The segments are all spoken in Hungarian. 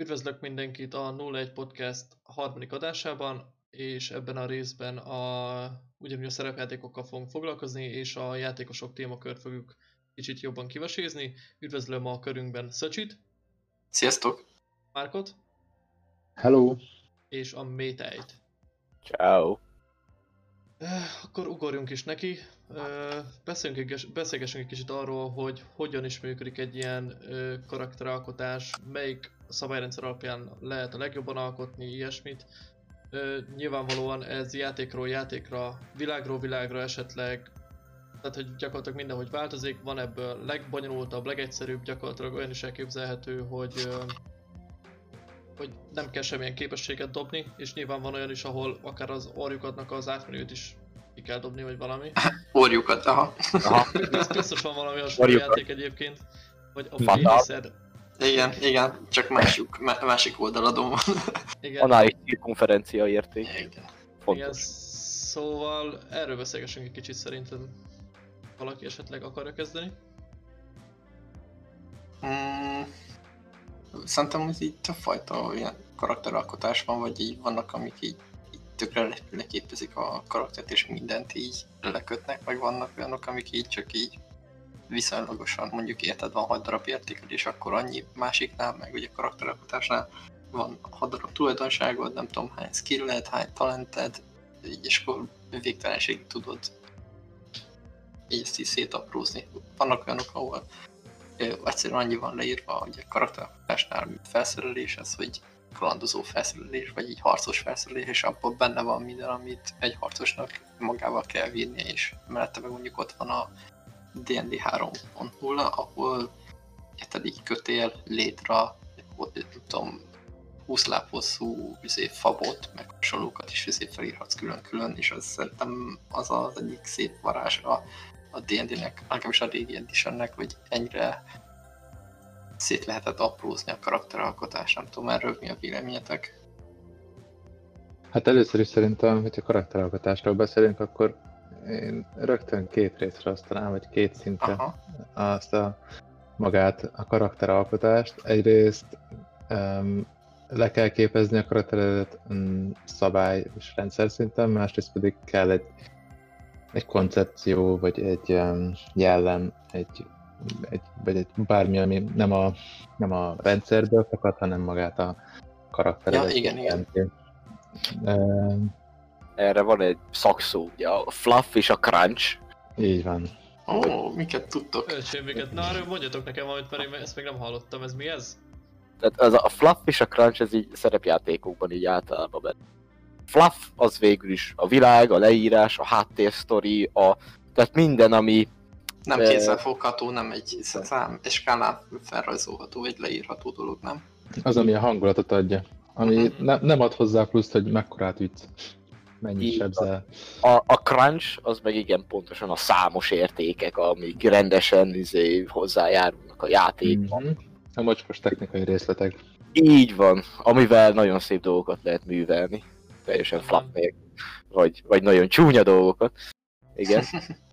Üdvözlök mindenkit a 01 Podcast harmadik adásában, és ebben a részben a, ugyanúgy a szerepjátékokkal fogunk foglalkozni, és a játékosok témakört fogjuk kicsit jobban kivesézni. Üdvözlöm a körünkben Szöcsit, Sziasztok! Márkot, Hello! és a Métejt. Ciao. Eh, Akkor ugorjunk is neki. Eh, Beszéljünk, egy- beszélgessünk egy kicsit arról, hogy hogyan is működik egy ilyen ö, karakteralkotás, melyik szabályrendszer alapján lehet a legjobban alkotni, ilyesmit. Ö, Nyilvánvalóan ez játékról játékra, világról világra esetleg, tehát hogy gyakorlatilag mindenhogy változik, van ebből legbonyolultabb, legegyszerűbb, gyakorlatilag olyan is elképzelhető, hogy ö, hogy nem kell semmilyen képességet dobni, és nyilván van olyan is, ahol akár az orjukatnak az átmenőt is ki kell dobni, vagy valami. Orjukat, aha. Aha. Ez biztos van valami Orjukat. játék egyébként. Vagy a Fatal. Igen, igen, csak másik, má- másik oldaladon van. Igen, Anális cirkumferencia érték. Igen. igen, Fontos. szóval erről beszélgessünk egy kicsit szerintem. Valaki esetleg akarja kezdeni? Mm, szerintem ez így többfajta ilyen karakteralkotás van, vagy így vannak, amik így, így tökre le- leképezik a karaktert, és mindent így lekötnek, meg vannak olyanok, amik így csak így viszonylagosan, mondjuk érted, van 6 darab értékelés, akkor annyi másiknál, meg ugye karakteralkotásnál van 6 darab tulajdonságod, nem tudom hány skilled, hány talented, így és akkor végtelenség tudod így ezt így szétaprózni. Vannak olyanok, ahol ö, egyszerűen annyi van leírva, hogy a karakteralkotásnál, felszerelés, ez, hogy kalandozó felszerelés, vagy így harcos felszerelés, és abban benne van minden, amit egy harcosnak magával kell vinnie, és mellette meg mondjuk ott van a D&D 3.0, ahol így kötél, létra, ott, nem tudom, 20 láb hosszú izé, fabot, meg hasonlókat is izé felírhatsz külön-külön, és az szerintem az az egyik szép varázs a, a D&D-nek, legalábbis a régi editionnek, hogy ennyire szét lehetett aprózni a karakteralkotás, nem tudom erről mi a véleményetek. Hát először is szerintem, hogyha karakteralkotásról beszélünk, akkor én rögtön két részre osztanám, vagy két szintre Aha, azt a magát, a karakteralkotást. Egyrészt um, le kell képezni a karakteredet um, szabály és rendszer szinten, másrészt pedig kell egy, egy koncepció, vagy egy um, jellem, egy, egy, vagy egy bármi, ami nem a, nem a rendszerből fakad, hanem magát a karakteredet. Ja, igen, igen. Um, Erre van egy szakszó, ugye a fluff és a crunch. így van. ó, miket tudtok? Öcsémiket, na arról mondjatok nekem valamit, mert én ezt még nem hallottam, ez mi ez? Tehát az a fluff és a crunch, ez így szerepjátékokban így általában benne. Fluff az végül is a világ, a leírás, a háttérsztori, a... Tehát minden, ami Nem kézzelfogható, nem egy szám, egy skálán felrajzolható, vagy leírható dolog, nem? Az, ami a hangulatot adja. Ami Mhm. ne, nem ad hozzá pluszt, hogy mekkorát ütsz. Mennyi Így sebzel. a, a crunch, az meg igen pontosan a számos értékek, amik rendesen izé, hozzájárulnak a játékban. Mhm. A mocskos technikai részletek. Így van, amivel nagyon szép dolgokat lehet művelni. Teljesen Aha. flap. Vagy, vagy nagyon csúnya dolgokat. Igen.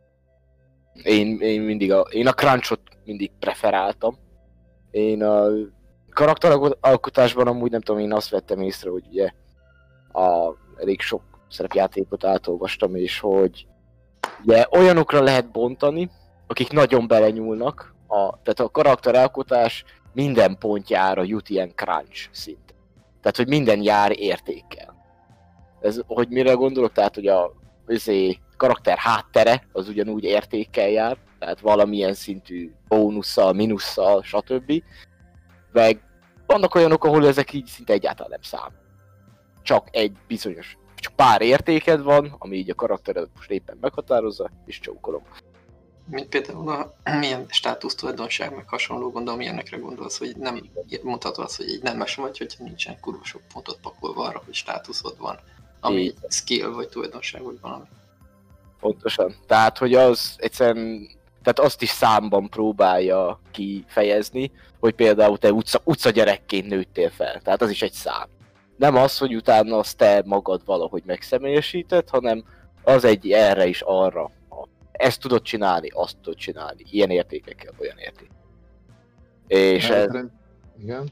Én, én mindig a, én a crunchot mindig preferáltam. Én a karakteralkotásban amúgy nem tudom, én azt vettem észre, hogy ugye a, elég sok szerepjátékot átolvastam, és hogy ugye olyanokra lehet bontani, akik nagyon belenyúlnak, a, tehát a karakteralkotás minden pontjára jut ilyen crunch szint. Tehát, hogy minden jár értékkel. Ez, hogy mire gondolok, tehát, hogy a izé, karakter háttere az ugyanúgy értékkel jár, tehát valamilyen szintű bónusszal, minusszal, stb. Meg vannak olyanok, ahol ezek így szinte egyáltalán nem szám. Csak egy bizonyos, csak pár értéked van, ami így a karaktered most éppen meghatározza, és csókolom. Mint például a, milyen státusz tulajdonság, meg hasonló gondolom, ilyenekre gondolsz, hogy nem mondhatod azt, hogy egy nemes vagy, hogyha nincsen kurva sok pontot pakolva arra, hogy státuszod van, ami Így. egy skill vagy tulajdonság, vagy valami. Pontosan. Tehát, hogy az egyszerűen, tehát azt is számban próbálja kifejezni, hogy például te utca, utca gyerekként nőttél fel. Tehát az is egy szám. Nem az, hogy utána azt te magad valahogy megszemélyesíted, hanem az egy erre is arra. Ezt tudod csinálni, azt tudod csinálni. Ilyen értékekkel, olyan érték. És ez, Igen.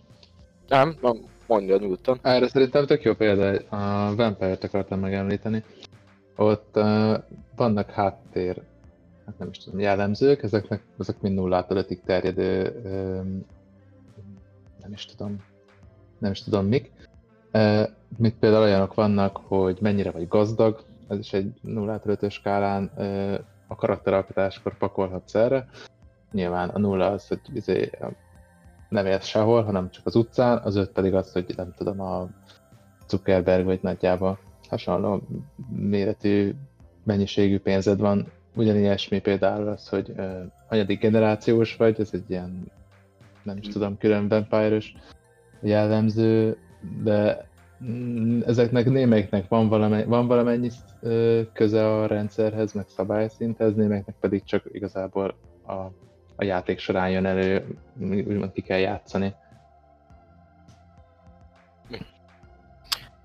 Nem, nem, mondja nyugodtan. Erre szerintem tök jó példa, a Vampire-t akartam megemlíteni. Ott uh, vannak háttér, hát nem is tudom, jellemzők, ezeknek, ezek mind nullától ötig terjedő, um, nem is tudom, nem is tudom mik. Mit például olyanok vannak, hogy mennyire vagy gazdag, ez is egy nullától ötös skálán a karakteralkotáskor pakolhatsz erre. Nyilván a nulla az, hogy izé, nem élsz sehol, hanem csak az utcán, az öt pedig az, hogy nem tudom, a Zuckerberg vagy nagyjából hasonló méretű mennyiségű pénzed van. Ugyanilyesmi például az, hogy uh, hanyadik generációs vagy, ez egy ilyen, nem is tudom, külön vampire jellemző, de mm, ezeknek némelyiknek van, valamennyi, van valamennyi köze a rendszerhez, meg szabályszinthez, némelyiknek pedig csak igazából a a játék során jön elő, úgymond ki kell játszani.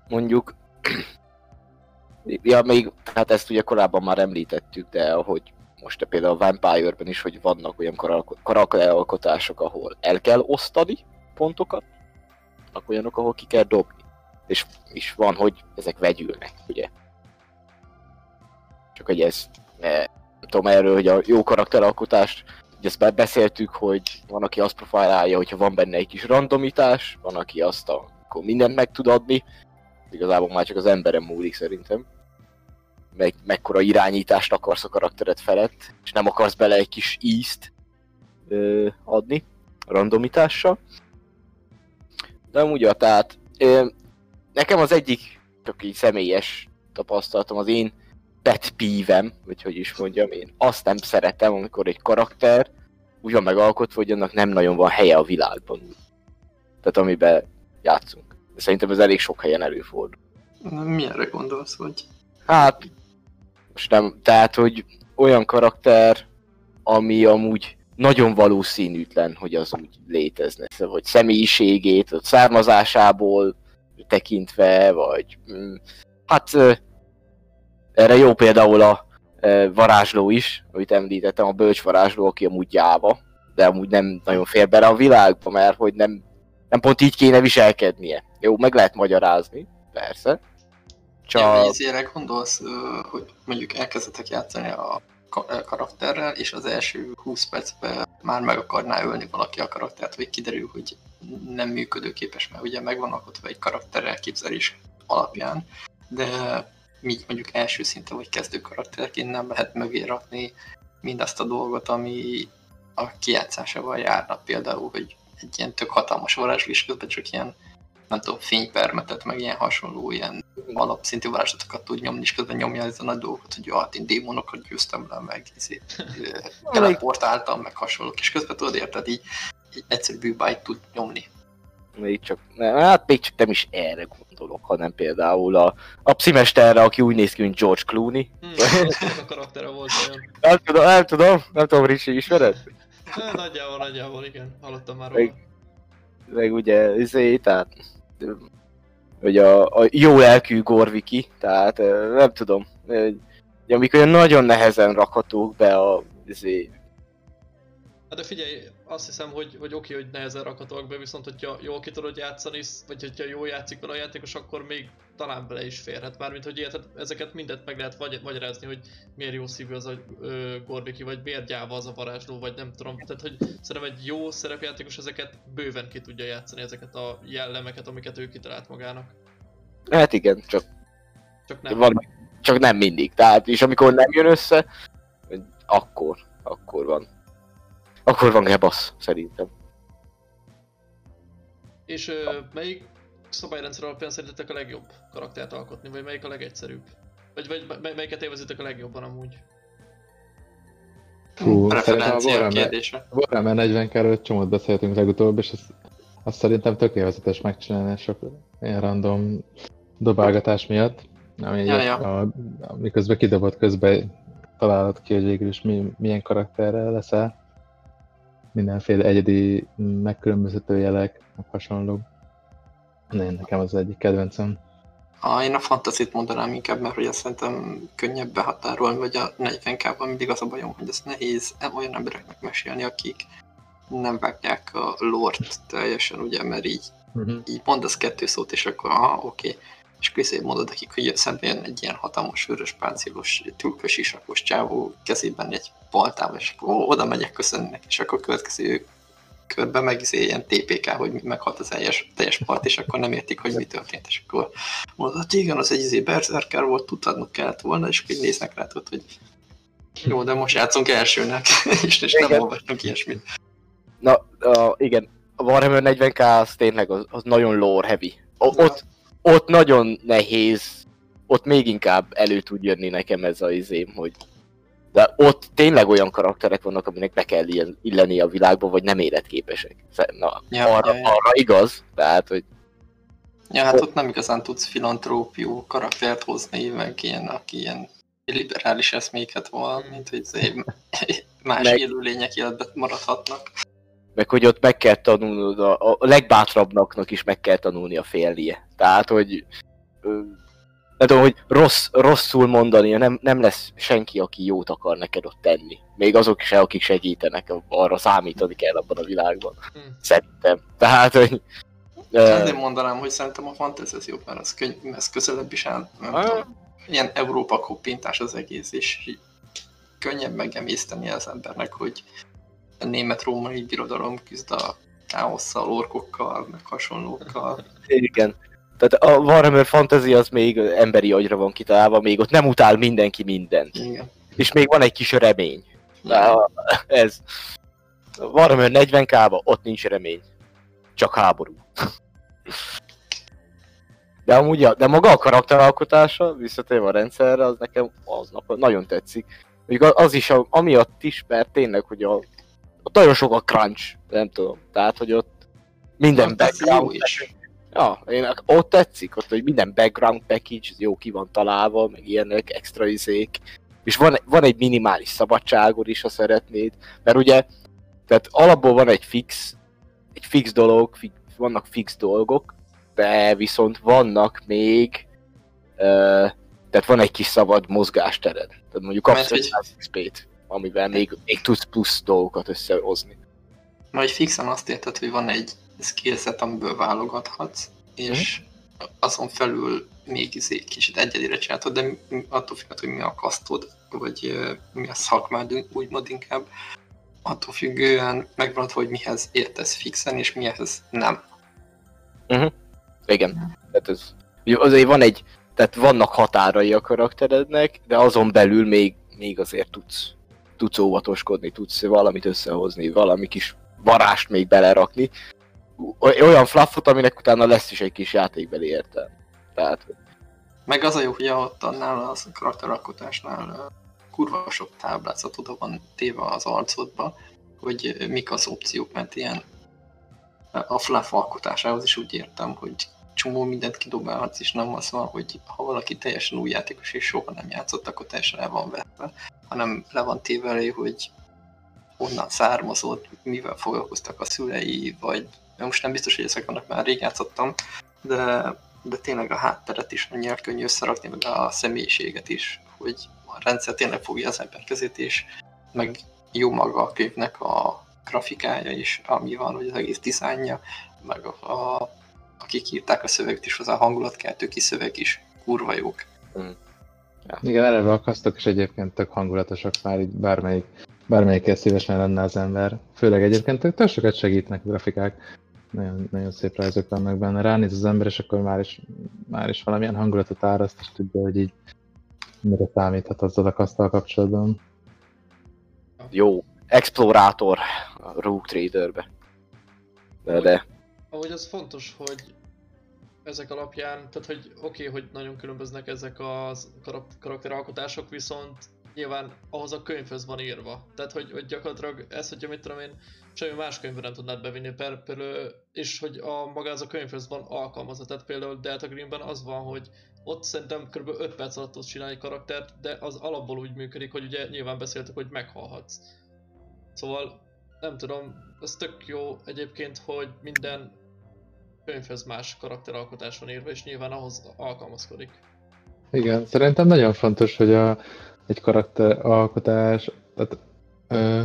Mondjuk, ja még, hát ezt ugye korábban már említettük, de hogy most például a Vampire-ben is, hogy vannak olyan karakteralkotások, ahol el kell osztani pontokat, vannak olyanok, ahol ki kell dobni. És is van, hogy ezek vegyülnek, ugye. Csak hogy ez, ne, nem tudom erről, hogy a jó karakteralkotást Ugye ezt beszéltük, hogy van, aki azt profilálja, hogyha van benne egy kis randomitás, van, aki azt, akkor mindent meg tud adni. Igazából már csak az emberem múlik szerintem. Meg, mekkora irányítást akarsz a karaktered felett, és nem akarsz bele egy kis ízt adni randomitással. De ugye, tehát ö, nekem az egyik, csak így személyes tapasztalatom, az én pet pívem, vagy hogy is mondjam, én azt nem szeretem, amikor egy karakter úgy van megalkotva, hogy annak nem nagyon van helye a világban. Tehát amiben játszunk. De szerintem ez elég sok helyen előfordul. Milyenre gondolsz, hogy? Hát, most nem, tehát, hogy olyan karakter, ami amúgy nagyon valószínűtlen, hogy az úgy létezne. Szóval, hogy személyiségét, vagy származásából tekintve, vagy mm, hát erre jó például a varázsló is, amit említettem, a bölcs varázsló, aki amúgy gyáva, de amúgy nem nagyon fér bele a világba, mert hogy nem, nem pont így kéne viselkednie. Jó, meg lehet magyarázni, persze. Csak... Ja, gondolsz, hogy mondjuk elkezdetek játszani a karakterrel, és az első 20 percben már meg akarná ölni valaki a karaktert, vagy kiderül, hogy nem működőképes, mert ugye megvan alkotva egy karakter elképzelés alapján, de míg mondjuk első szinte vagy kezdő karakterként nem lehet mögé mindazt a dolgot, ami a kijátszásával járna. Például, hogy egy ilyen tök hatalmas varázsló, és közben csak ilyen nem tudom, fénypermetet, meg ilyen hasonló, ilyen alapszintű varázslatokat tud nyomni, és közben nyomja ezzel a nagy dolgokat, hogy hát én démonokat győztem le, meg izét, teleportáltam, meg hasonlók, és közben tudod, érted, így, így egyszerű bűbájt tud nyomni még csak, nem, hát még csak nem is erre gondolok, hanem például a, a pszimesterre, aki úgy néz ki, mint George Clooney. Hmm, a karaktere volt olyan. Nem tudom, nem tudom, nem tudom, Ricsi, ismered? Nagyjából, nagyjából, igen, hallottam már róla. Meg, meg ugye, izé, tehát, hogy a, a jó lelkű Gorviki, tehát nem tudom, amikor nagyon nehezen rakhatók be a izé, Hát de figyelj, azt hiszem, hogy, hogy oké, hogy nehezen rakhatóak be, viszont hogyha jól ki tudod játszani, vagy hogyha jól játszik vele a játékos, akkor még talán bele is férhet. Mármint, hogy érted, ezeket mindet meg lehet vagy, magyarázni, hogy miért jó szívű az a ö, Gorbiki, vagy miért gyáva az a varázsló, vagy nem tudom. Tehát, hogy szerintem egy jó szerepjátékos ezeket bőven ki tudja játszani, ezeket a jellemeket, amiket ő kitalált magának. Hát igen, csak, csak nem. Van, csak nem mindig. Tehát, és amikor nem jön össze, akkor, akkor van. Akkor van Gebasz, szerintem. És ö, melyik szabályrendszer alapján szerintetek a legjobb karaktert alkotni, vagy melyik a legegyszerűbb? Vagy, vagy melyiket élvezitek a legjobban amúgy? Fú, Preferencia kérdése. Warhammer 40 kerül csomót beszéltünk legutóbb, és azt, azt szerintem tökéletes megcsinálni sok ilyen random dobálgatás miatt. Ami ja, ja. A, a, miközben kidobott közben találod ki, hogy végül is mi, milyen karakterrel leszel mindenféle egyedi megkülönböztető jelek, hasonló. Ne, nekem az egyik kedvencem. Ah, én a fantazit mondanám inkább, mert hogy azt szerintem könnyebb behatárolni, vagy a 40k-ban mindig az a bajom, hogy ez nehéz olyan embereknek mesélni, akik nem vágják a lort teljesen, ugye, mert így Uh-huh. így mondasz kettő szót, és akkor aha, oké. És közé mondod nekik, hogy szemben egy ilyen hatalmas vörös páncélos, tülkös isakos csávó kezében egy baltával, és akkor oda megyek köszönnek, és akkor következő körben meg izé ilyen TPK, hogy meghalt az teljes, teljes part, és akkor nem értik, hogy mi történt, és akkor mondod, hogy igen, az egy izé berserker volt, tudhatnunk kellett volna, és akkor néznek rá, tudod, hogy jó, de most játszunk elsőnek, és, és nem olvastunk ilyesmit. Na, a, igen, a Warhammer 40k az tényleg az, az nagyon lore heavy. O, ott, ott nagyon nehéz, ott még inkább elő tud jönni nekem ez az izém, hogy de ott tényleg olyan karakterek vannak, aminek be kell illeni a világba, vagy nem életképesek. Na, Ja, arra, ja, ja. arra igaz, tehát, hogy Ja, hát ott nem igazán tudsz filantrópió karaktert hozni, meg ilyen, aki ilyen liberális eszméket van, mint hogy más Meg- élőlények életben maradhatnak. Meg hogy ott meg kell tanulnod, a, a legbátrabbnak is meg kell tanulnia félnie. Tehát, hogy nem tudom, hogy rossz, rosszul mondani, nem, nem lesz senki, aki jót akar neked ott tenni. Még azok se, akik segítenek, arra számítani kell abban a világban. Hm. Szerintem. Tehát, hogy... ö, Ezért mondanám, hogy szerintem a fantasy az jobb, mert az, könny, ez közelebb is áll. Nem Ah. tudom, ilyen Európa koppintás az egész, és könnyebb megemészteni az embernek, hogy a német-római birodalom küzd a káosszal, orkokkal, meg hasonlókkal. Igen. Tehát a Warhammer Fantasy az még emberi agyra van kitalálva, még ott nem utál mindenki mindent. Igen. És még van egy kis remény. De ez. Warhammer 40 k ott nincs remény. Csak háború. De amúgy, de maga a karakteralkotása, visszatérve a rendszerre, az nekem aznap nagyon tetszik. Mondjuk az is, a- amiatt is, mert tényleg, hogy a, ott nagyon sok a crunch, nem tudom. Tehát, hogy ott minden Fantasy background jó is. Ja, én, ott tetszik, ott, hogy minden background package jó ki van találva, meg ilyenek, extra izék. És van, van egy minimális szabadságod is, ha szeretnéd. Mert ugye, tehát alapból van egy fix, egy fix dolog, fi, vannak fix dolgok, de viszont vannak még, ö, tehát van egy kis szabad mozgástered. Tehát mondjuk kapsz 500 XP-t, amivel még, még tudsz plusz dolgokat összehozni. Majd fixen azt érted, hogy van egy skillset, amiből válogathatsz, és azon felül még izé kicsit egyedire csináltad, de attól függően, hogy mi a kasztod, vagy mi a szakmád, úgymond inkább, attól függően megvan, hogy mihez értesz fixen, és mihez nem. Igen, tehát ez, azért van egy, tehát vannak határai a karakterednek, de azon belül még, még azért tudsz, tudsz óvatoskodni, tudsz valamit összehozni, valami kis varást még belerakni. Oly- Olyan fluffot, aminek utána lesz is egy kis játékbeli értelme. Tehát, Meg az a jó, hogy ott annál az karakteralkotásnál kurva sok táblázat oda van téve az arcodba, hogy mik az opciók, mert ilyen a fluff alkotásához is úgy értem, hogy csomó mindent kidobálhatsz, és nem az van, hogy ha valaki teljesen új játékos és soha nem játszott, akkor teljesen el van vetve, hanem le van téve hogy honnan származott, mivel foglalkoztak a szülei, vagy most nem biztos, hogy ezek már rég játszottam, de de tényleg a hátteret is annyira könnyű összerakni, meg a személyiséget is, hogy a rendszer tényleg fogja az ember kezét, és meg jó maga a könyvnek a grafikája is, ami van, hogy az egész dizájnja, meg a, a akik írták a szöveget is, az a hangulatkeltő kiszöveg is kurva jók. Igen, eleve a kasztok is egyébként tök hangulatosak már így bármelyik, bármelyikkel szívesen lenne az ember. Főleg egyébként tök, tök sokat segítnek a grafikák. Nagyon, nagyon szép rajzok vannak benne. Ránéz az ember, és akkor már is, már is valamilyen hangulatot áraszt, és tudja, hogy így mire számíthat azzal a kasztal kapcsolatban. jó, explorátor a Rogue Traderbe. De, de Ahogy az fontos, hogy ezek alapján, tehát hogy oké, okay, hogy nagyon különböznek ezek a karak- karakteralkotások, viszont nyilván ahhoz a könyvhöz van írva. Tehát, hogy, hogy gyakorlatilag ez, hogyha mit tudom én, semmi más könyvben nem tudnád bevinni per, például, és hogy a maga az a könyvhöz van alkalmazva. Tehát például Delta Greenben az van, hogy ott szerintem kb. 5 perc alatt tudsz csinálni karaktert, de az alapból úgy működik, hogy ugye nyilván beszéltük, hogy meghalhatsz. Szóval nem tudom, ez tök jó egyébként, hogy minden könyvhöz más karakteralkotás van írva, és nyilván ahhoz alkalmazkodik. Igen, szerintem nagyon fontos, hogy a, egy karakteralkotás, tehát ö,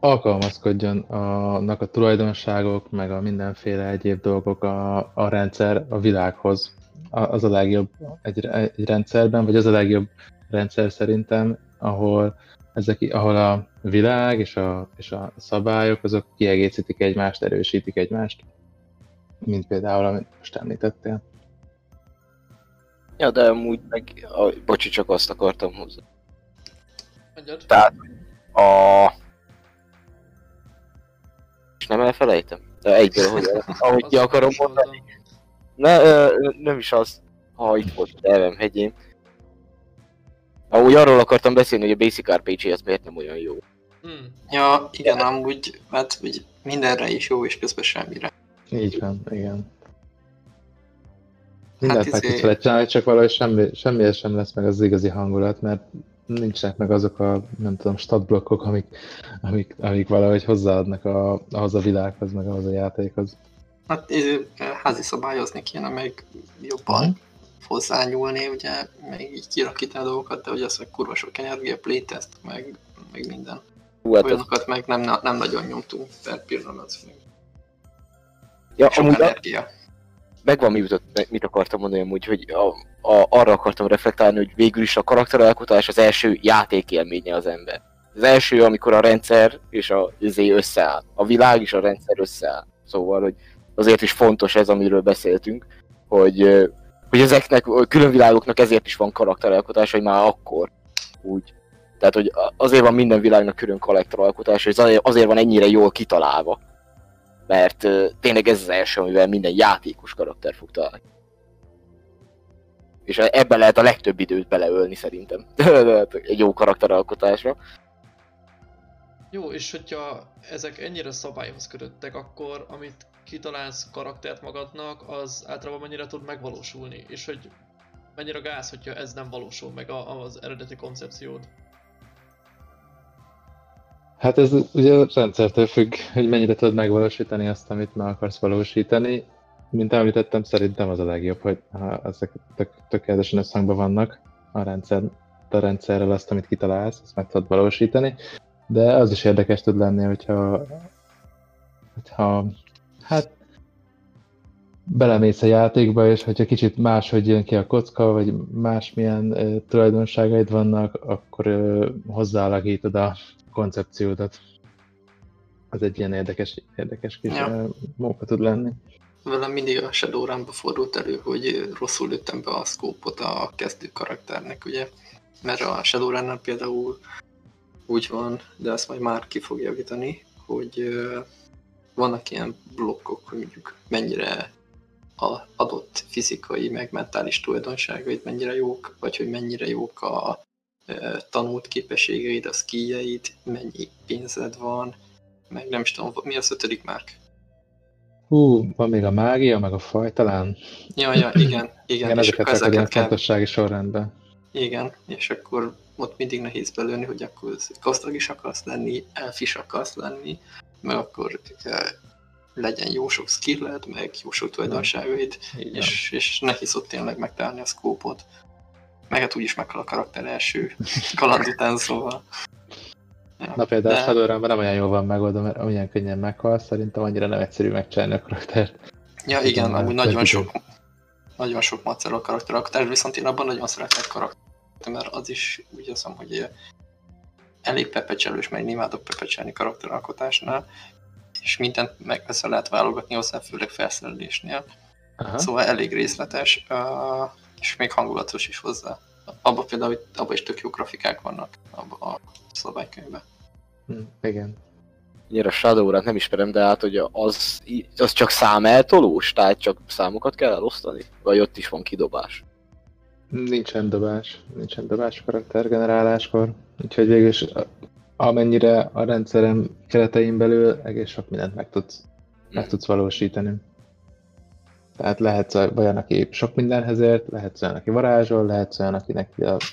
alkalmazkodjon annak a tulajdonságok, meg a mindenféle egyéb dolgok a, a rendszer a világhoz. A- Az a legjobb egy, egy rendszerben, vagy az a legjobb rendszer szerintem, ahol ezek, ahol a világ és a, és a szabályok azok kiegészítik egymást, erősítik egymást, mint például, amit most említettél. Ja, de amúgy meg... A, bocsi, csak azt akartam hozzá. Mondjad. Tehát a... És nem elfelejtem? De egyből, hogy ahogy ki akarom mondani. Ne, ö, nem is az, ha itt volt az elvem hegyén. Ahogy arról akartam beszélni, hogy a Basic RPG az miért nem olyan jó. Hmm. Ja, igen, amúgy, hát úgy mindenre is jó, és közben semmire. Így van, igen. Mindent Hát meg izé- tudsz vele csinálni, csak valahogy semmi, semmiért sem lesz meg az igazi hangulat, mert nincsenek meg azok a, nem tudom, statblokkok, amik, amik, amik valahogy hozzáadnak a, ahhoz a világhoz, meg ahhoz a játékhoz. Hát izé, házi szabályozni kéne meg jobban Mhm. hozzányúlni, ugye, meg így kirakítani a dolgokat, de ugye az, hogy kurva sok energia, playtest, meg, meg minden. Hú, hát az, Olyanokat meg nem, nem nagyon nyomtunk per pillanat, meg ja, sok amúgy a- energia. megvan, mi jutott, mit akartam mondani amúgy, hogy a, a, arra akartam reflektálni, hogy végül is a karakteralkotás az első játékélménye az ember. Az első, amikor a rendszer és a izé összeáll. A világ és a rendszer összeáll. Szóval, hogy azért is fontos ez, amiről beszéltünk, hogy, hogy ezeknek, a külön világoknak ezért is van karakteralkotás, hogy már akkor úgy. Tehát, hogy a- azért van minden világnak külön karakteralkotás, és azért van ennyire jól kitalálva. Mert tényleg ez az első, amivel minden játékos karakter fog találni. És ebben lehet a legtöbb időt beleölni szerintem. Egy jó karakteralkotásra. Jó, és hogyha ezek ennyire szabályhoz kötöttek, akkor amit kitalálsz karaktert magadnak, az általában mennyire tud megvalósulni, és hogy mennyire gáz, hogyha ez nem valósul meg az eredeti koncepciód. Hát ez ugye rendszertől függ, hogy mennyire tudod megvalósítani azt, amit meg akarsz valósítani. Mint említettem, szerintem az a legjobb, hogy ha ezek tök, tökéletesen összhangban vannak a, rendszer, a rendszerrel azt, amit kitalálsz, azt meg tudod valósítani. De az is érdekes tud lenni, hogyha, hogyha hát belemész a játékba, és hogyha kicsit máshogy jön ki a kocka, vagy másmilyen uh, tulajdonságaid vannak, akkor uh, hozzáalakítod a koncepciódat. Az egy ilyen érdekes, érdekes kis Ja. móka tud lenni. Velem mindig a Shadowrun-ba fordult elő, hogy rosszul lőttem be a szkópot a kezdő karakternek, ugye? Mert a Shadowrun-nál például úgy van, de ezt majd már ki fog javítani, hogy vannak ilyen blokkok, hogy mondjuk mennyire a adott fizikai, meg mentális tulajdonságait mennyire jók, vagy hogy mennyire jók a tanult képességeid, a skilljeid, mennyi pénzed van, meg nem is tudom, mi az ötödik márk? Hú, van még a mágia, meg a faj talán. Ja, ja, igen, igen, Igen, ezeket ezeket kell, fontossági sorrendben. igen, és akkor ott mindig nehéz belőni, hogy akkor gazdag is akarsz lenni, elf is akarsz lenni, meg akkor legyen jó sok skilled, meg jó sok tulajdonságaid, és, és nehéz ott tényleg megtalálni a szkópot. Meg hát úgyis meghal a karakter első kaland után, szóval. Ja, Na például de- a Shadowrun-ban nem olyan jól van megoldva, mert olyan könnyen meghal, szerintem annyira nem egyszerű megcsinálni a karaktert. Ja, igen, Igen, amúgy nagyon sok, nagyon sok macer a karakteralkotás, viszont én abban nagyon szeretek karakter, mert az is úgy hiszem, hogy elég pepecselős, meg én imádok pepecselni karakteralkotásnál, és mindent meg össze lehet válogatni hozzá, főleg felszerelésnél. Aha. Szóval elég részletes, uh, és még hangulatos is hozzá. Abban például, abban is tök jó grafikák vannak, abban a szabálykönyvben. Hm, igen. Annyira Shadowrun nem ismerem, de hát hogy az, az csak számeltolós, tehát csak számokat kell elosztani? Vagy ott is van kidobás? Nincsen dobás, nincsen dobás karaktergeneráláskor, úgyhogy végül is a- amennyire a rendszerem keretein belül egész sok mindent meg tudsz, meg tudsz valósítani. Tehát lehetsz olyan, aki sok mindenhez ért, lehetsz olyan, aki varázsol, lehetsz olyan, akinek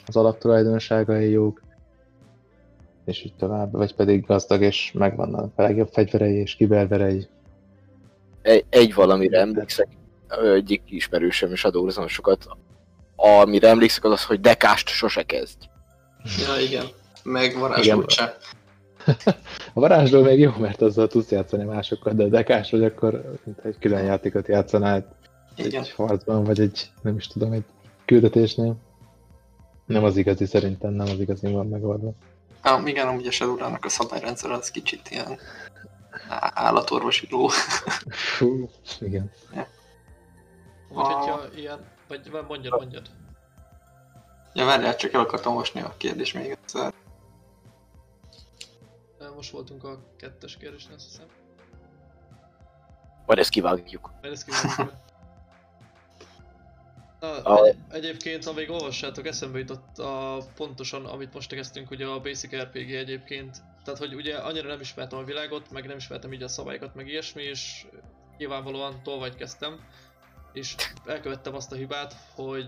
az alaptulajdonságai jók, és így tovább, vagy pedig gazdag és megvannak a legjobb fegyverei és kiberverei. Egy, egy valamire emlékszek, egyik ismerősöm Shadowrun sokat, amire emlékszek az az, hogy dekást sose kezd. Ja, igen. Meg varázsolt sem. A varázsló még jó, mert azzal tudsz játszani másokkal, de dekás vagy akkor mint egy külön játékot játszanál Igen. egy harcban, vagy egy, nem is tudom, egy küldetésnél. Nem az igazi szerintem, nem az igazi van megoldva. Ah, igen, amúgy a Shadowrun-nak a szabályrendszer az kicsit ilyen á- állatorvosi ló. Fú, igen. Vagy hogyha ilyen, vagy vagy mondjad, mondjad. Ja, várjál, csak el akartam mosni a kérdés még egyszer. Most voltunk a kettes kérdésnél, azt hiszem. Majd ezt kivágjuk. Mert ezt kíváncsi. Na, A- egy, egyébként, ha még olvassátok, eszembe jutott a, pontosan, amit most kezdtünk, ugye a Basic RPG egyébként. Tehát, hogy ugye annyira nem ismertem a világot, meg nem ismertem így a szabályokat, meg ilyesmi, és nyilvánvalóan tolvaj kezdtem. És elkövettem azt a hibát, hogy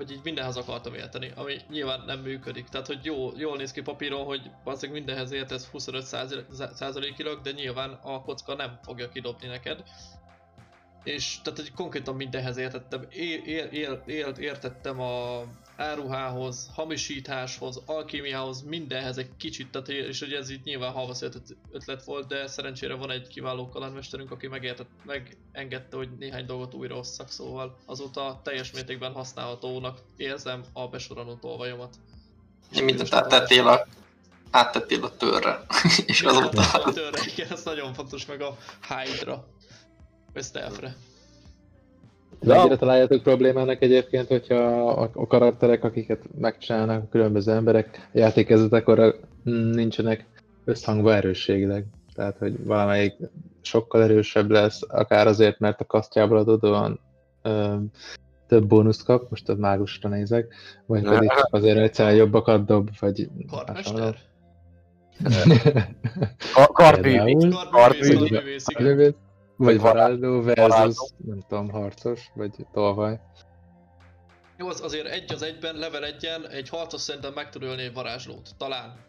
hogy így mindenhez akartam érteni, ami nyilván nem működik. Tehát, hogy jó, jól néz ki papíron, hogy valószínűleg mindenhez értesz 25 százalékilag, de nyilván a kocka nem fogja kidobni neked. És tehát, hogy konkrétan mindenhez értettem. É, é, é, é, értettem a áruhához, hamisításhoz, alkímiához, mindenhez egy kicsit, tehát, és hogy ez így nyilván halvaszélt ötlet volt, de szerencsére van egy kiváló kalandmesterünk, aki megértett, megengedte, hogy néhány dolgot újra osszak, szóval azóta teljes mértékben használhatónak érzem a besoranó tolvajomat. Én mindent áttettél a, áttettél a törre. és azóta... A törre, igen, ez nagyon fontos, meg a hide-ra. Vagy stealth-re. De ennyire találjátok problémának egyébként, hogyha a, a karakterek, akiket megcsinálnak a különböző emberek, játékezetekor nincsenek összhangba erősségileg. Tehát, hogy valamelyik sokkal erősebb lesz, akár azért, mert a kasztjából adódóan ö, több bónuszt kap, most a mágusra nézek, vagy pedig csak azért egyszerűen jobbakat dob, vagy hasonló. Kartmester? Ka- Kardművész. Kardművész, Vagy- varázsló versus, varázsló. nem tudom, harcos, vagy tolvaj. Jó, az azért egy az egyben, level egyen, egy harcos szerintem meg tud ölni egy varázslót. Talán.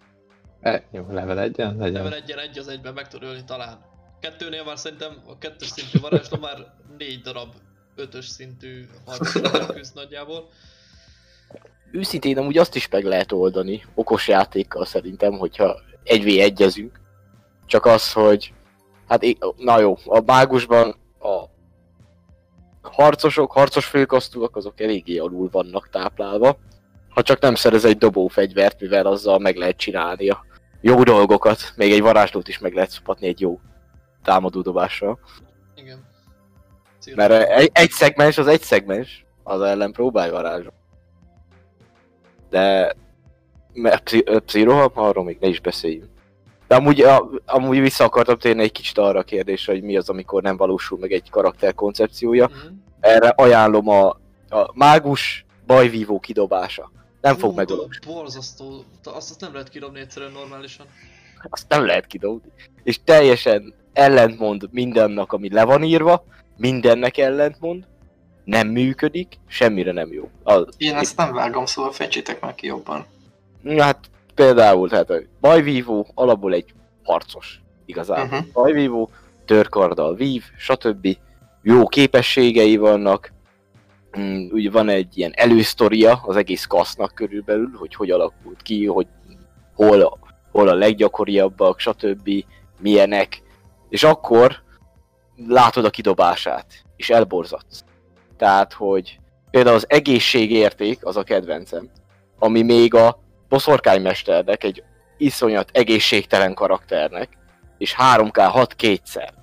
E, jó, level egyen, legyen. Level egyen, egy az egyben meg tud ölni talán. Kettőnél már szerintem a kettős szintű varázsló már négy darab ötös szintű harcosra küzd nagyjából. Őszintén amúgy azt is meg lehet oldani, okos játékkal szerintem, hogyha egy v egyezünk. Csak az, hogy hát na jó, a mágusban a harcosok, harcos főkasztúak azok eléggé alul vannak táplálva. Ha csak nem szerez egy dobófegyvert, mivel azzal meg lehet csinálni a jó dolgokat, még egy varázslót is meg lehet szopatni egy jó támadó dobással. Igen. Cír- Mert egy, egy szegmens az egy szegmens, az ellen próbálj varázsolni. De mert pszi- ö, psziroha, arról még ne is beszéljünk. De amúgy, a, amúgy vissza akartam térni egy kicsit arra a kérdésre, hogy mi az, amikor nem valósul meg egy karakter koncepciója. Mhm. Erre ajánlom a, a mágus bajvívó kidobása. Nem fog Hú, megvalósulni. de Borzasztó. De Azt, azt nem lehet kidobni egyszerűen normálisan. Azt nem lehet kidobni. És teljesen ellentmond mindennek, ami le van írva, mindennek ellentmond, nem működik, semmire nem jó. Az, Én ezt nem vágom, szóval fejtsétek meg ki jobban. Hát például, tehát a bajvívó alapból egy harcos igazából. Uh-huh. Bajvívó, törkarddal vív, stb. Jó képességei vannak. Mm, Ugye van egy ilyen elősztoria az egész kasznak körülbelül, hogy hogy alakult ki, hogy hol a, hol a leggyakoriabbak, stb. milyenek. És akkor látod a kidobását, és elborzadsz. Tehát, hogy például az egészségérték, az a kedvencem, ami még a boszorkánymesternek, egy iszonyat egészségtelen karakternek, és 3K6 kétszer.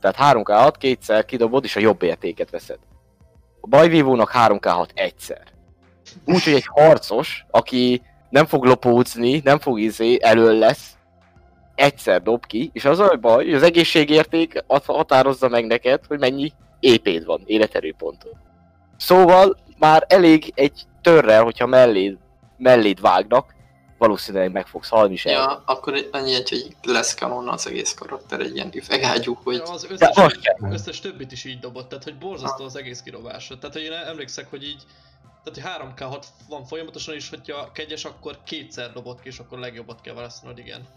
Tehát 3K6 kétszer kidobod, és a jobb értéket veszed. A bajvívónak 3K6 egyszer. Úgyhogy egy harcos, aki nem fog lopózni, nem fog izé, elől lesz, egyszer dob ki, és az a baj, hogy az egészségérték határozza meg neked, hogy mennyi épéd van, életerőpontod. Szóval már elég egy törrel, hogyha melléd, melléd vágnak, valószínűleg meg fogsz halni is el. Ja, akkor annyi egy, hogy lesz kanon az egész karakter, egy ilyen üvegágyú, hogy Ja, az De összes, most sem. összes többit is így dobott, tehát hogy borzasztó az egész kidobása. Tehát hogy én emlékszek, hogy így tehát hogy 3K6 van folyamatosan, és hogyha kegyes, akkor kétszer dobott ki, és akkor legjobbat kell választanod, igen.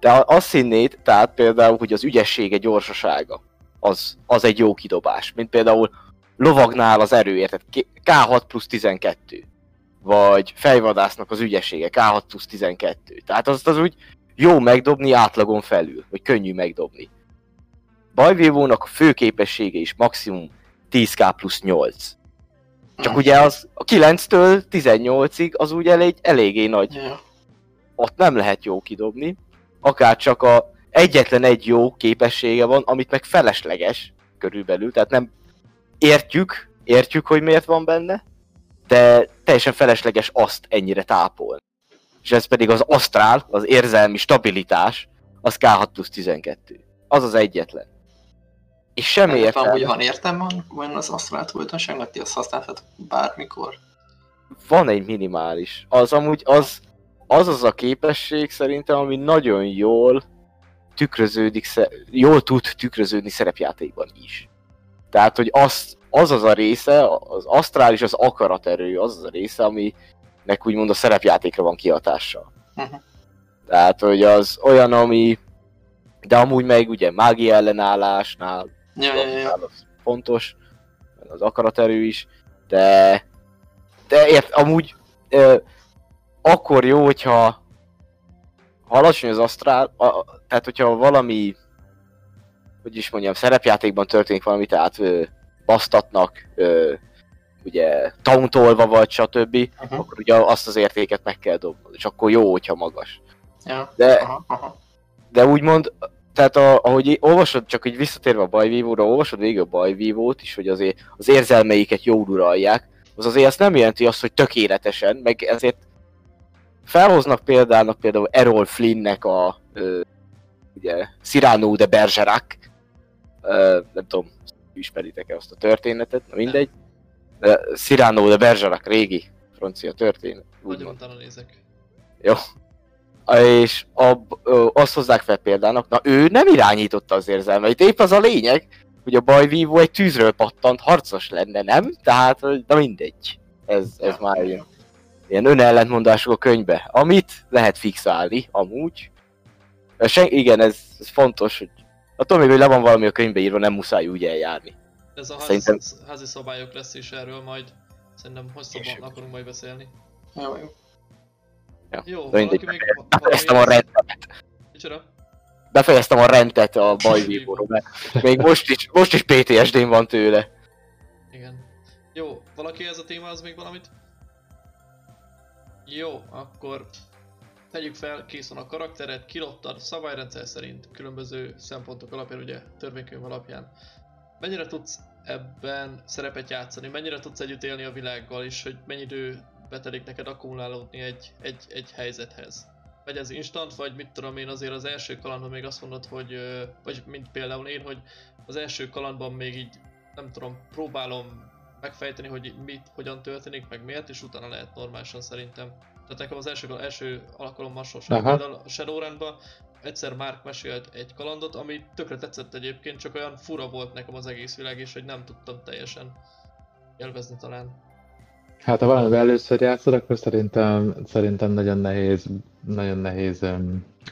De azt hinnéd, tehát például, hogy az ügyessége, gyorsasága, az, az egy jó kidobás. Mint például lovagnál az erőért, tehát K6 plusz 12. Vagy fejvadásznak az ügyessége, K6 plusz 12. Tehát azt az úgy jó megdobni átlagon felül, vagy könnyű megdobni. Bajvívónak a fő képessége is maximum 10k plusz 8. Csak ugye az a 9-től 18-ig az ugye elég, eléggé nagy. Ott nem lehet jó kidobni. Akár csak a egyetlen egy jó képessége van, amit meg felesleges körülbelül. Tehát nem értjük, értjük, hogy miért van benne, de teljesen felesleges azt ennyire tápol. És ez pedig az asztrál, az érzelmi stabilitás, az K6 plusz 12. Az az egyetlen. És semmi értelme. van értelme, van az asztrál tulajdonságnak, ti azt használhat bármikor. van egy minimális. Az amúgy az az, az a képesség szerintem, ami nagyon jól tükröződik, jól tud tükröződni szerepjátékban is. Tehát, hogy az, az az a része, az asztrális, az akaraterő, az az a része, aminek úgymond a szerepjátékra van kihatással. Mhm. Tehát, hogy az olyan, ami... De amúgy meg ugye mágia ellenállásnál, Ja, ja, ja. az fontos, az akaraterő is, de, de ért, amúgy ö, akkor jó, hogyha ha alacsony az asztrál, a, tehát hogyha valami, hogy is mondjam, szerepjátékban történik valami, tehát basztatnak, ö, ugye tauntolva vagy stb., Uh-huh. akkor ugye azt az értéket meg kell dobnod, és akkor jó, hogyha magas. ja. De Aha, aha. de úgymond, tehát a, ahogy olvasod, csak így visszatérve a bajvívóra, olvasod végig a bajvívót is, hogy azért az érzelmeiket jól uralják, az azért azt nem jelenti azt, hogy tökéletesen, meg ezért felhoznak példának például Errol Flynnnek a ö, ugye, Cyrano de Bergerac, ö, nem tudom, ismeritek-e azt a történetet, na mindegy. De Cyrano de Bergerac régi francia történet. Nagyon utána nézek. és ab, ö, azt hozzák fel példának, na ő nem irányította az érzelmeit, épp az a lényeg, hogy a bajvívó egy tűzről pattant harcos lenne, nem? Tehát, hogy- na mindegy. Ez, ez Ja, már ilyen, ilyen önellentmondások a könyvbe, amit lehet fixálni, amúgy. Sen, igen, ez, ez fontos, hogy attól még, hogy le van valami a könyvbe írva, nem muszáj úgy eljárni. Ez a házi, Szerintem- házi szabályok lesz is erről majd. Szerintem hosszabban akarunk majd beszélni. Jó, jó. Ja, Jó, de valaki még Befejeztem a, rendet, Micsoda? befejeztem a rendet a bajvívóról, mert még most is, most is PTSD-n van tőle. Igen. Jó, valaki ez a témához még valamit? Jó, akkor tegyük fel, kész van a karakteret, kilottad szabályrendszer szerint, különböző szempontok alapján, ugye törvénykönyv alapján. Mennyire tudsz ebben szerepet játszani, mennyire tudsz együtt élni a világgal, és hogy mennyi idő betelik neked akkumulálódni egy, egy, egy helyzethez? Vagy ez instant, vagy mit tudom én azért az első kalandban még azt mondod, hogy, vagy mint például én, hogy az első kalandban még így nem tudom, próbálom megfejteni, hogy mit, hogyan történik, meg miért, és utána lehet normálisan szerintem. Tehát nekem az első, első alkalommal sosem. Például a Shadowrunban egyszer Mark mesélt egy kalandot, ami tökre tetszett egyébként, csak olyan fura volt nekem az egész világ, és hogy nem tudtam teljesen élvezni talán. Hát ha valamivel először játszod, akkor szerintem, szerintem nagyon nehéz, nagyon nehéz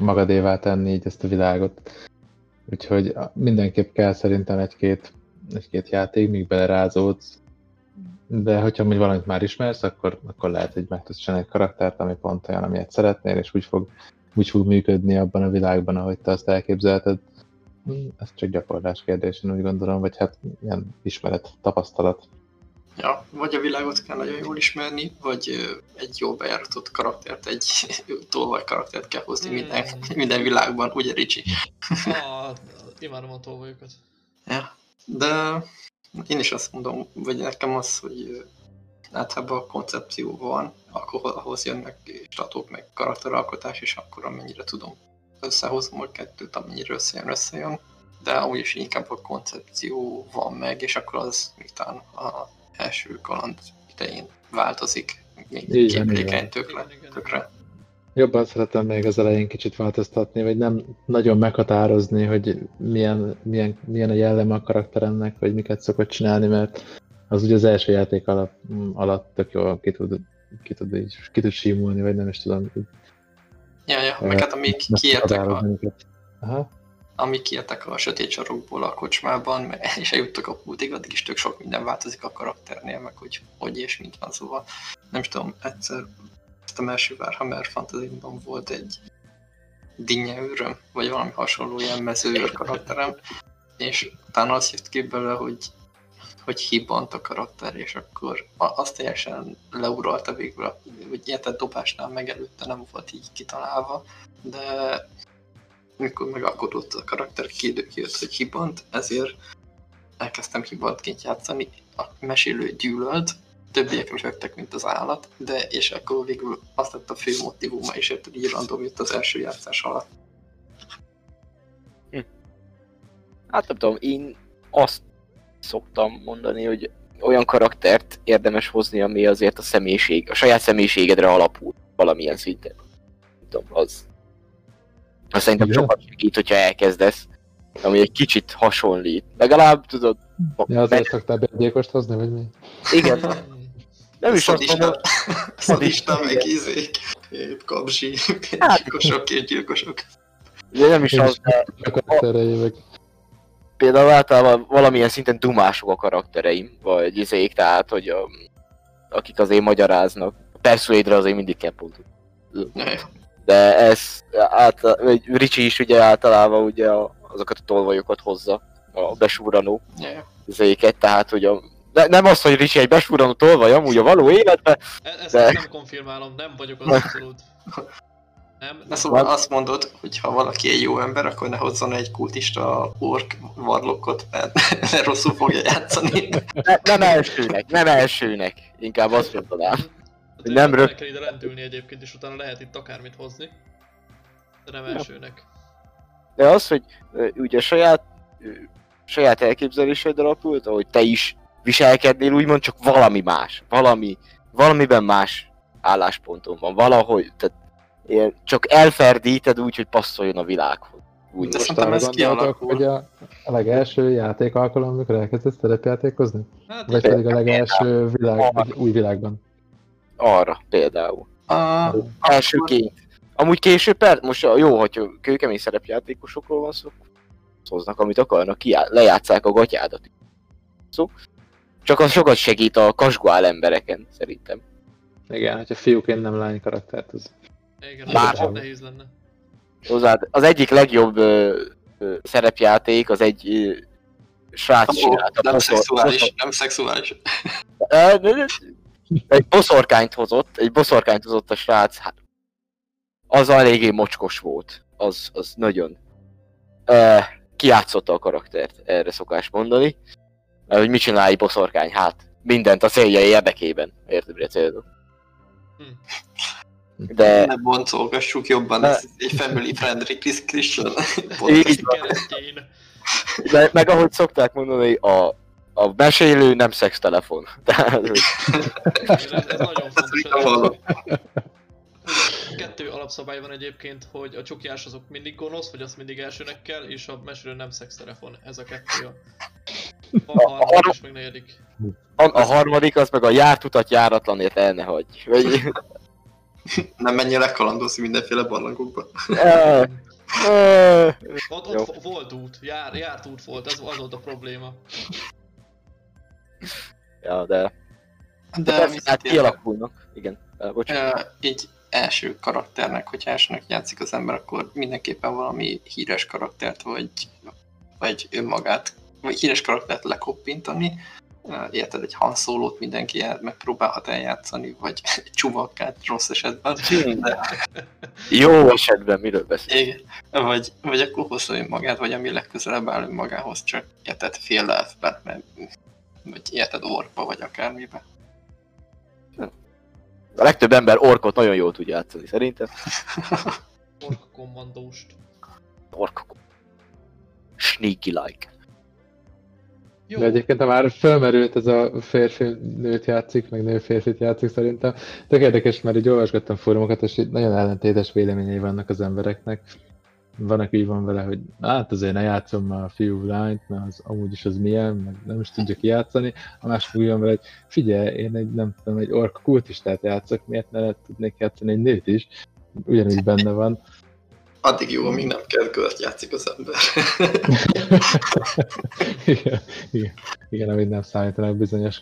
magadévá tenni így ezt a világot. Úgyhogy mindenképp kell szerintem egy-két, egy-két játék, míg belerázódsz. De hogyha még valamit már ismersz, akkor, akkor lehet, hogy meg tudsz csinálni egy karaktert, ami pont olyan, amilyet szeretnél, és úgy fog, úgy fog működni abban a világban, ahogy te azt elképzelted. Hm, Ez csak gyakorlás kérdés, én úgy gondolom, vagy hát ilyen ismeret, tapasztalat. Ja, vagy a világot kell nagyon jól ismerni, vagy egy jó bejáratott karaktert, egy tolvaj karaktert kell hozni Hmm. minden, minden világban, ugye Ricsi? Ah, imádom a tolvajokat. Ja. De én is azt mondom, vagy nekem az, hogy általában a koncepció van, akkor ahhoz jönnek statok, meg karakteralkotás, és akkor amennyire tudom, összehozom a kettőt, amennyire összejön, összejön. De úgyis inkább a koncepció van meg, és akkor az miután a első kaland idején változik, még képlékeny tökre. Igen, igen. tökre. Jobban szeretem még az elején kicsit változtatni, vagy nem nagyon meghatározni, hogy milyen, milyen, milyen a jelleme a karakteremnek, vagy miket szokott csinálni, mert az ugye az első játék alap, alatt tök jól ki tud, ki tud, így, ki tud símulni, vagy nem is tudom. így Ja, ja, meg hát amíg kiértek a. Aha. amíg kiértek a sötét sarokból a kocsmában, és eljuttak a pultig, addig is tök sok minden változik a karakternél, meg hogy hogy és mint van, szóval nem is tudom, egyszer a első Warhammer fantasy volt egy dinnyeőröm, vagy valami hasonló ilyen mezőőr karakterem, és utána azt jött ki belőle, hogy hogy hibant a karakter, és akkor a- azt teljesen leuralta végül, hogy ilyetett dobásnál megelőtte nem volt így kitalálva, de mikor megalkotott a karakter, ki- kijött, hogy hibant, ezért elkezdtem hibantként játszani, a mesélő gyűlölt, többiek röhögtek, mint az állat, de és akkor végül azt lett a fő motivuma, és érted, így random jött az első játszás alatt. Hát nem tudom, én azt szoktam mondani, hogy olyan karaktert érdemes hozni, ami azért a személyiség, a saját személyiségedre alapul valamilyen szinten. Nem tudom, az. Azt szerintem Igen? sokat segít, hogyha elkezdesz, ami egy kicsit hasonlít. Legalább tudod, Ja, azért szoktál bérgyilkost hozni, vagy mi? igen, nem is azt mondom, Szadista, meg izék, kapzsi, Hát- gyilkosok, két gyilkosok. de nem is Én az, de jövök. például általában valamilyen szinten dumások a karaktereim, vagy izék, tehát, hogy a, akik azért magyaráznak. Persuade-re azért mindig kell pontot. De ez, át, vagy Ricsi is ugye általában ugye a, azokat a tolvajokat hozza, a besúranó Ja. izéket, tehát hogy a, de nem az, hogy Ricsi egy besúranó tolvaj amúgy a való életben, E- Ezt De- nem konfirmálom, nem vagyok az abszolút. Nem, nem. szóval azt mondod, hogy ha valaki egy jó ember, akkor ne hozzon egy kultista ork varlokot, mert mert rosszul fogja játszani. ne, nem elsőnek, nem elsőnek, inkább azt mondanám. Hát nem nem rög- kell ide rendülni egyébként, és utána lehet itt akármit hozni. De nem elsőnek. De az, hogy ugye saját, saját elképzelésed alapult, ahogy te is viselkednél, úgymond csak valami más. Valami, valamiben más állásponton van. Valahogy, tehát ilyen, csak elferdíted úgy, hogy passzoljon a világhoz. Úgy De most. szerintem arra ez gondoltok, kialakul. hogy a, a legelső játék alkalom, amikor elkezdett szerepjátékozni? Hát Vagy pedig a legelső világ, új világban? Arra például. A, Elsőként. Amúgy később, per, most jó, hogy kőkemény szerepjátékosokról van szó, hoznak, amit akarnak, kijá, lejátszák a gatyádat. Szó. Csak az sokat segít a kasguál embereken, szerintem. Igen, hogyha fiúként nem lány karaktert, az igen, Bár- Bár... nehéz lenne. Hozzád, az egyik legjobb ö, ö, szerepjáték, az egy ö, srác csinálta. nem boszor- szexuális, nem szexuális. Egy boszorkányt hozott, egy boszorkányt hozott a srác, hát az eléggé mocskos volt, az, az nagyon. Ö, kiátszotta a karaktert, erre szokás mondani. Mert hogy mit csinál egy boszorkány, hát mindent a célja érdekében, érted, mire célzok. Hm. De Ne boncolgassuk jobban, Ne. ez egy family friendly Chris Christian. Így. De, meg ahogy szokták mondani, a, a mesélő nem szextelefon. Tehát, ez, ez nagyon fontos. Kettő alapszabály van egyébként, hogy a csukjás azok mindig gonosz, vagy azt mindig elsőnek kell, és a mesélő nem szextelefon. Ez a kettő. a- A- a harmadik meg negyedik. a, a harmadik az meg a járt utat járatlanért el ne hagyj. Vagy, Nem menjél lekalandozni mindenféle barlangokba. Ott, ott volt út, jár, járt út volt, ez az volt a probléma. ja, de, de De persze, hát kialakulnak. Igen, bocsánat. így első karakternek, hogyha elsőnek játszik az ember, akkor mindenképpen valami híres karaktert, vagy, vagy önmagát, vagy híres karaktert lekoppintani. Érted, egy Han Solo-t mindenki megpróbálhat eljátszani, vagy egy csuvakkát rossz esetben. De, Jó esetben miről beszél? igen. Vagy, vagy akkor hozza önmagát, vagy ami legközelebb áll önmagához, csak érted fél elfben, mert vagy érted orba, vagy akármiben. A legtöbb ember orkot nagyon jól tud játszani, szerintem. Ork kommandóst. Orkok. Sneaky like. Jó, De egyébként ha már fölmerült ez a férfi nőt játszik, meg nő férfit játszik szerintem, tök érdekes, mert így olvasgattam fórumokat, és így nagyon ellentétes véleményei vannak az embereknek. Van, aki így van vele, hogy hát azért ne játszom már a fiú lányt, mert az amúgy is az milyen, meg nem is tudja kijátszani. A másik úgy van vele, hogy figyelj, én egy, nem tudom, egy ork kultistát játszok, miért ne tudnék játszani egy nőt is. Ugyanúgy benne van. Addig jó, amíg nem kell költ játszik az ember. igen, igen, igen, amit nem számítanak bizonyos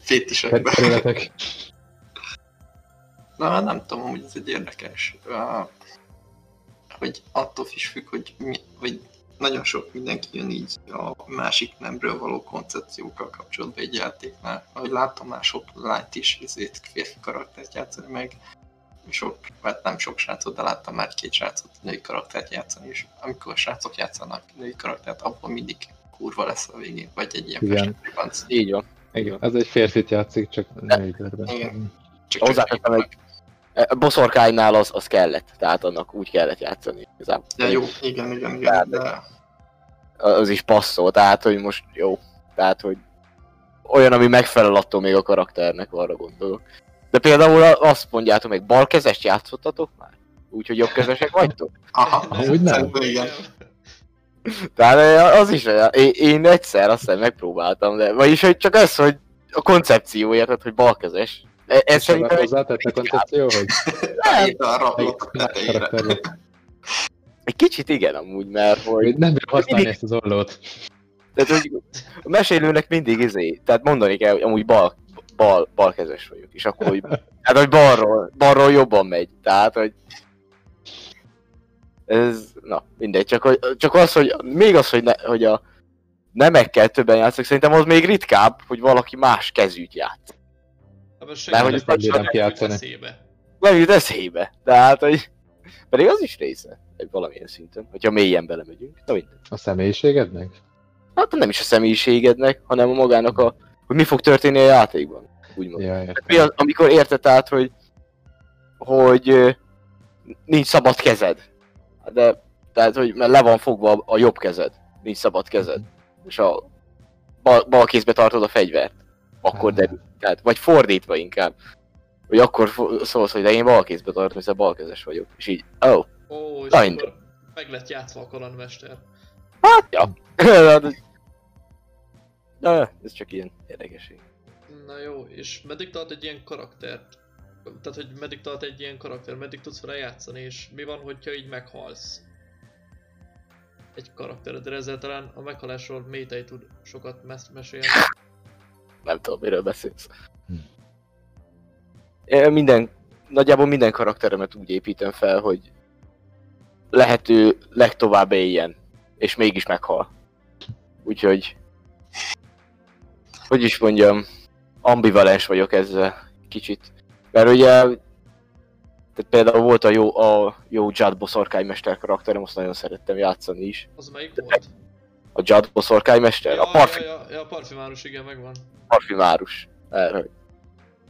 Fétisekben. területek. Na, nem tudom, hogy ez egy érdekes. Uh, hogy attól is függ, hogy, mi, hogy nagyon sok mindenki jön így a másik nemről való koncepciókkal kapcsolatban egy játéknál. Ahogy láttam már sok lányt is ezért férfi karaktert játszani, meg sok, hát nem sok srácot, de láttam már két srácot női karaktert játszani, és amikor a srácok játszanak női karaktert, abból mindig kurva lesz a végén, vagy egy ilyen Igen. festőbanc. Így van. Igen, ez egy férfit játszik, csak női körben. Igen. Csak Hozzáteszem, hogy a boszorkánynál az, az kellett, tehát annak úgy kellett játszani igazából. Ja, jó, igen, igen, Tehát- igen, de Az is passzol, tehát hogy most jó, tehát hogy olyan, ami megfelel attól még a karakternek, arra gondolok. De például azt mondjátok meg, balkezest játszottatok már? Úgyhogy jobbkezesek vagytok? aha, Amúgy nem. szerintem igen. Tehát az is olyan. Én, egyszer azt hiszem megpróbáltam, de vagyis hogy csak az, hogy a koncepció érted, hogy balkezes. E- Ez szerintem egy, hozzátett a koncepció, hogy lesz. egy kicsit igen amúgy, mert hogy, Hogy nem bírom használni ezt az ollót. tehát, hogy a mesélőnek mindig izé, tehát mondani kell, hogy amúgy bal, bal, balkezes vagyok, és akkor, hogy, hát, hogy balról, balról jobban megy, tehát, hogy ez, na, mindegy, csak, hogy, csak az, hogy még az, hogy, ne, hogy a nemekkel többen játszik, szerintem az még ritkább, hogy valaki más kezűt játsz. Abban Mert hogy ezt nem jut eszébe. Nem jut eszébe, tehát, hogy pedig az is része, egy valamilyen szinten, hogyha mélyen belemegyünk. Na mindegy. A személyiségednek? Hát nem is a személyiségednek, hanem a magának a, hogy mi fog történni a játékban, úgymond. Ja, értem. amikor érted át, hogy, hogy nincs szabad kezed. De, tehát, hogy mert le van fogva a, jobb kezed, nincs szabad kezed. És a bal, bal kézbe tartod a fegyvert. Akkor derül. Tehát, vagy fordítva inkább. Vagy akkor szólsz, hogy de én bal kézbe tartom, hiszen balkezes vagyok. És így, oh, Ó, és Na, meg lett játszva a kalandmester. hát ja. Na, ez csak ilyen érdekesség. Na jó, és meddig tart egy ilyen karaktert? Tehát, hogy meddig tart egy ilyen karakter, meddig tudsz vele játszani, és mi van, hogyha így meghalsz? Egy karakteredre, ezzel talán a meghalásról Métei tud sokat mes- mesélni. Nem tudom, miről beszélsz. Hm. Én minden, nagyjából minden karakteremet úgy építem fel, hogy lehető legtovább éljen, és mégis meghal. Úgyhogy, hogy is mondjam, ambivalens vagyok ezzel kicsit. Mert ugye, tehát például volt a jó, a jó Judd boszorkánymester karakterem, azt nagyon szerettem játszani is. Az melyik volt? A Judd boszorkánymester, a parfüm ja, ja, ja, a parfümárus, igen, megvan. parfümárus. Erre.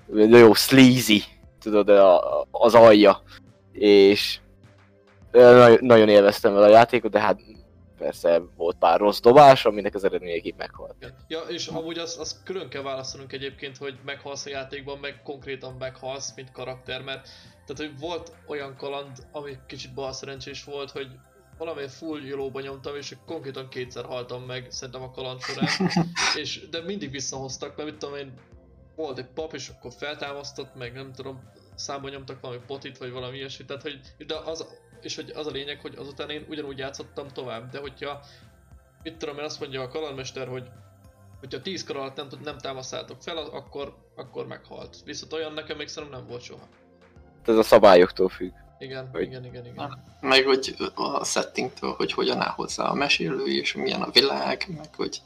De jó, sleazy, tudod, a, a- az alja. És nagyon, nagyon élveztem vele a játékot, de hát persze volt pár rossz dobás, aminek az eredményeképp meghalt. Ja, és amúgy azt, azt külön kell választanunk egyébként, hogy meghalsz a játékban, meg konkrétan meghalsz, mint karakter, mert tehát, hogy volt olyan kaland, ami kicsit bal szerencsés volt, hogy valami full jólóba nyomtam, és konkrétan kétszer haltam meg, szerintem a kaland során, és, de mindig visszahoztak, mert mit tudom én, volt egy pap, és akkor feltámasztott, meg nem tudom, számba nyomtak valami potit, vagy valami ilyesmi, tehát hogy, de az, és hogy az a lényeg, hogy azután én ugyanúgy játszottam tovább, de hogyha, mit tudom én, azt mondja a kalandmester, hogy hogyha 10 kar alatt nem, nem támasztátok fel, akkor, akkor meghalt. Viszont olyan nekem még szerintem nem volt soha. Ez a szabályoktól függ. Igen, Hogy- igen, igen, igen. Meg hogy a settingtől, hogy hogyan áll hozzá a mesélő, és milyen a világ, meg hogy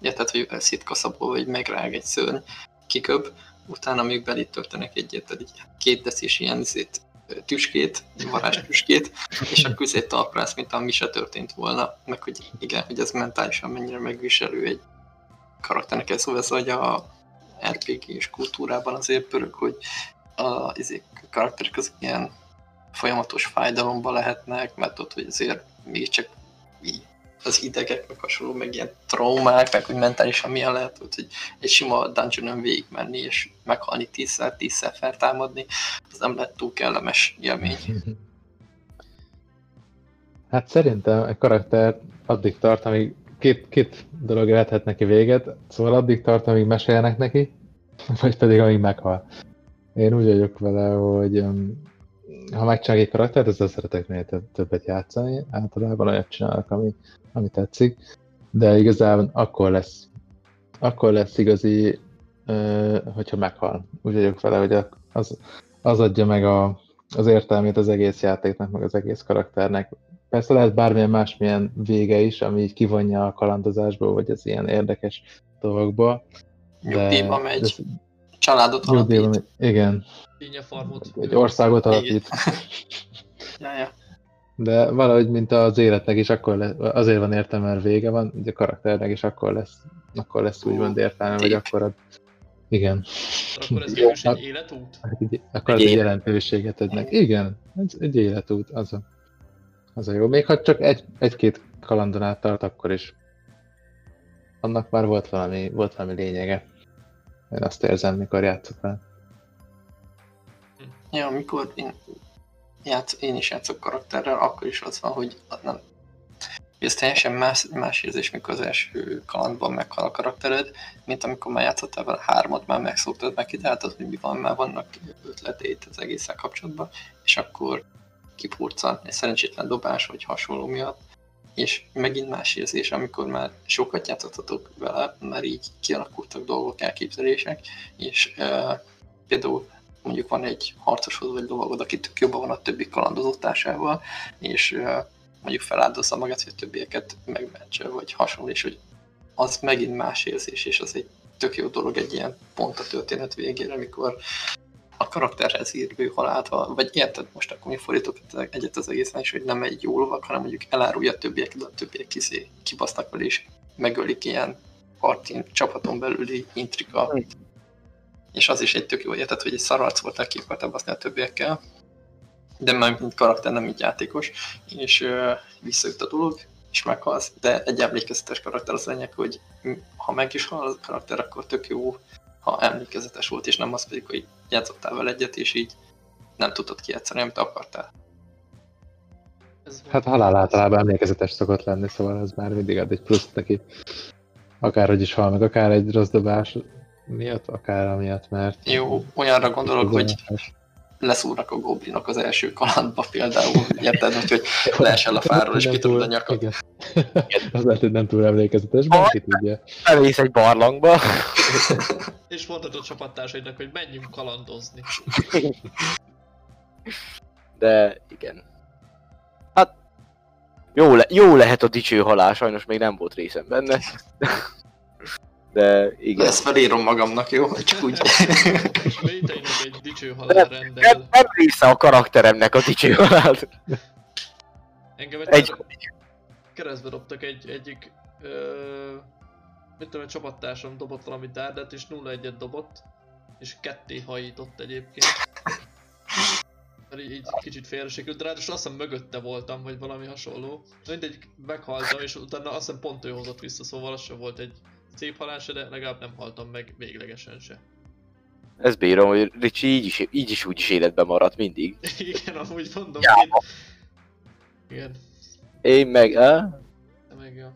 érted, hogy szétkaszabol, vagy megrág egy szörny, kiköb, utána még belét töltenek egyet, egy két decis ilyen tüskét, varázs tüskét, és akkor közét talprász, mint ami se történt volna, meg hogy igen, hogy ez mentálisan mennyire megviselő egy karakternek ez, szóval ez, hogy a RPG és kultúrában azért pörög, hogy a izé, karakterek azok ilyen folyamatos fájdalomba lehetnek, mert tudod, hogy azért mégiscsak így az idegek, meg hasonló, meg ilyen traumák, meg hogy mentálisan milyen lehet, hogy egy sima dungeonon végigmenni, és meghalni tízszer, tízszer feltámadni, az nem lett túl kellemes élmény. Hát szerintem egy karakter addig tart, amíg két, két dolog lehetett neki véget, szóval addig tart, amíg mesélnek neki, vagy pedig amíg meghal. Én úgy vagyok vele, hogy um, ha megcsinálok egy karaktert, ezzel szeretek minél több- többet játszani, általában olyat csinálok, ami, ami tetszik, de igazából akkor lesz, akkor lesz igazi, hogyha meghal. Úgy vagyok vele, hogy az, az adja meg a, az értelmét az egész játéknak, meg az egész karakternek, persze lehet bármilyen másmilyen vége is, ami így kivonja a kalandozásból, vagy az ilyen érdekes dolgokból. Nyugdíjba megy, de- családot Nyugdíjba alapít. megy, igen. Farmot. Egy országot alapít. Ja, ja. De valahogy, mint az életnek is akkor lesz, azért van értelme, mert vége van, ugye a karakternek is akkor lesz, akkor lesz úgymond értelme, vagy akkor ad, igen, Akkor ez végül is egy életút? hát akkor az Egy egy jelentőséget adnak. Igen, ez egy életút, az a, az a jó. Még ha csak egy, egy-két kalandon át tart, akkor is. Annak már volt valami, volt valami lényege. Én azt érzem, mikor játszok vele. Ja, amikor én, játsz, én is játszok karakterrel, akkor is az van, hogy nem, ez teljesen más, más érzés, mikor az első kalandban meghal a karaktered, mint amikor már játszottál vele hármat, már megszoktad, meg kitaláltad, hogy mi van, már vannak ötleteid az egészen kapcsolatban, és akkor kipurcan egy szerencsétlen dobás, vagy hasonló miatt, és megint más érzés, amikor már sokat játszottatok vele, már így kialakultak dolgok, elképzelések, és uh, például mondjuk van egy harcosod vagy lovagod, aki tök jobban van a többi kalandozó társával, és uh, mondjuk feláldozza magát, hogy a többieket megmentse, vagy hasonló, és hogy az megint más érzés, és az egy tök jó dolog egy ilyen pont a történet végére, amikor a karakterhez ír ő halált, vagy érted most akkor mi fordítok egyet az egészen is, hogy nem egy jó lovag, hanem mondjuk elárulja a többieket, de a többiek kiszé, kibasznak vele, és megölik ilyen partin, csapaton belüli intrika. És az is egy tök jó érted, hogy egy szararc voltál, ki akartál baszni a többiekkel, de már mint karakter, nem így játékos, és uh, visszajött a dolog, és meghalsz, de egy emlékezetes karakter az lényeg, hogy ha meg is hal a karakter, akkor tök jó, ha emlékezetes volt, és nem az pedig, hogy játszottál vele egyet, és így nem tudtad kijátszani, amit akartál. Ez. Hát halál általában emlékezetes szokott lenni, szóval az már mindig ad egy plusz neki. Akárhogy is hal meg, akár egy rossz dobás miatt, akár amiatt, mert... Jó, olyanra gondolok, hogy leszúrnak a goblinok az első kalandba például, érted, úgyhogy leesel a fáról, és kitudod a nyakad. Igen. az lehet, hogy nem túl emlékezetes, bárki tudja. Elmész egy barlangba. És mondtad a csapattársaidnak, hogy menjünk kalandozni. De igen. Hát jó, le, jó lehet a dicső halál, sajnos még nem volt részem benne. De igen. Ezt felírom magamnak, jó? Csak úgy. Véteinek egy dicső halál Nem, rendel. nem része a karakteremnek a dicső halál. Engem egy, Egy, keresztbe dobtak egy, egyik, ö, mit tudom, egy csapattársam dobott valami dárdát, és 0-1-et dobott, és ketté hajított egyébként. Mert így, így kicsit félresékült, de ráadásul azt hiszem mögötte voltam, vagy valami hasonló. Mindegy, meghaltam, és utána azt hiszem pont ő hozott vissza, szóval az sem volt egy szép halál se, de legalább nem haltam meg véglegesen se. ezt bírom, hogy Ricsi így is, így is úgy is életben maradt mindig. Igen, amúgy mondom, Ja. én... Igen, Én meg, eh? de meg jó.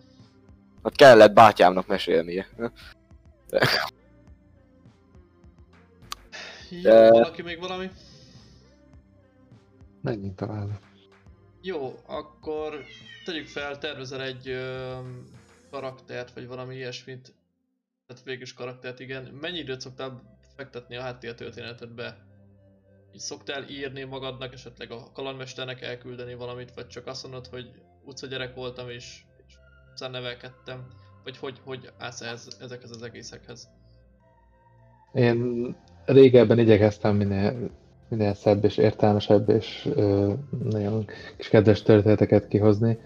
Hát kellett bátyámnak mesélnie. Jó, De- valaki még valami? Menjünk tovább. Jó, akkor tegyük fel, tervezel egy ö, karaktert, vagy valami ilyesmit. Tehát végülis karaktert, igen. Mennyi időt szoktál fektetni a háttér történetedbe? Így szoktál írni magadnak, esetleg a kalandmesternek elküldeni valamit, vagy csak azt mondod, hogy utca gyerek voltam és, és nevelkedtem? Vagy hogy, hogy állsz ehhez, ezekhez az egészekhez? Én régebben igyekeztem minél, minél szebb és értelmesebb és ö, nagyon kis kedves történeteket kihozni,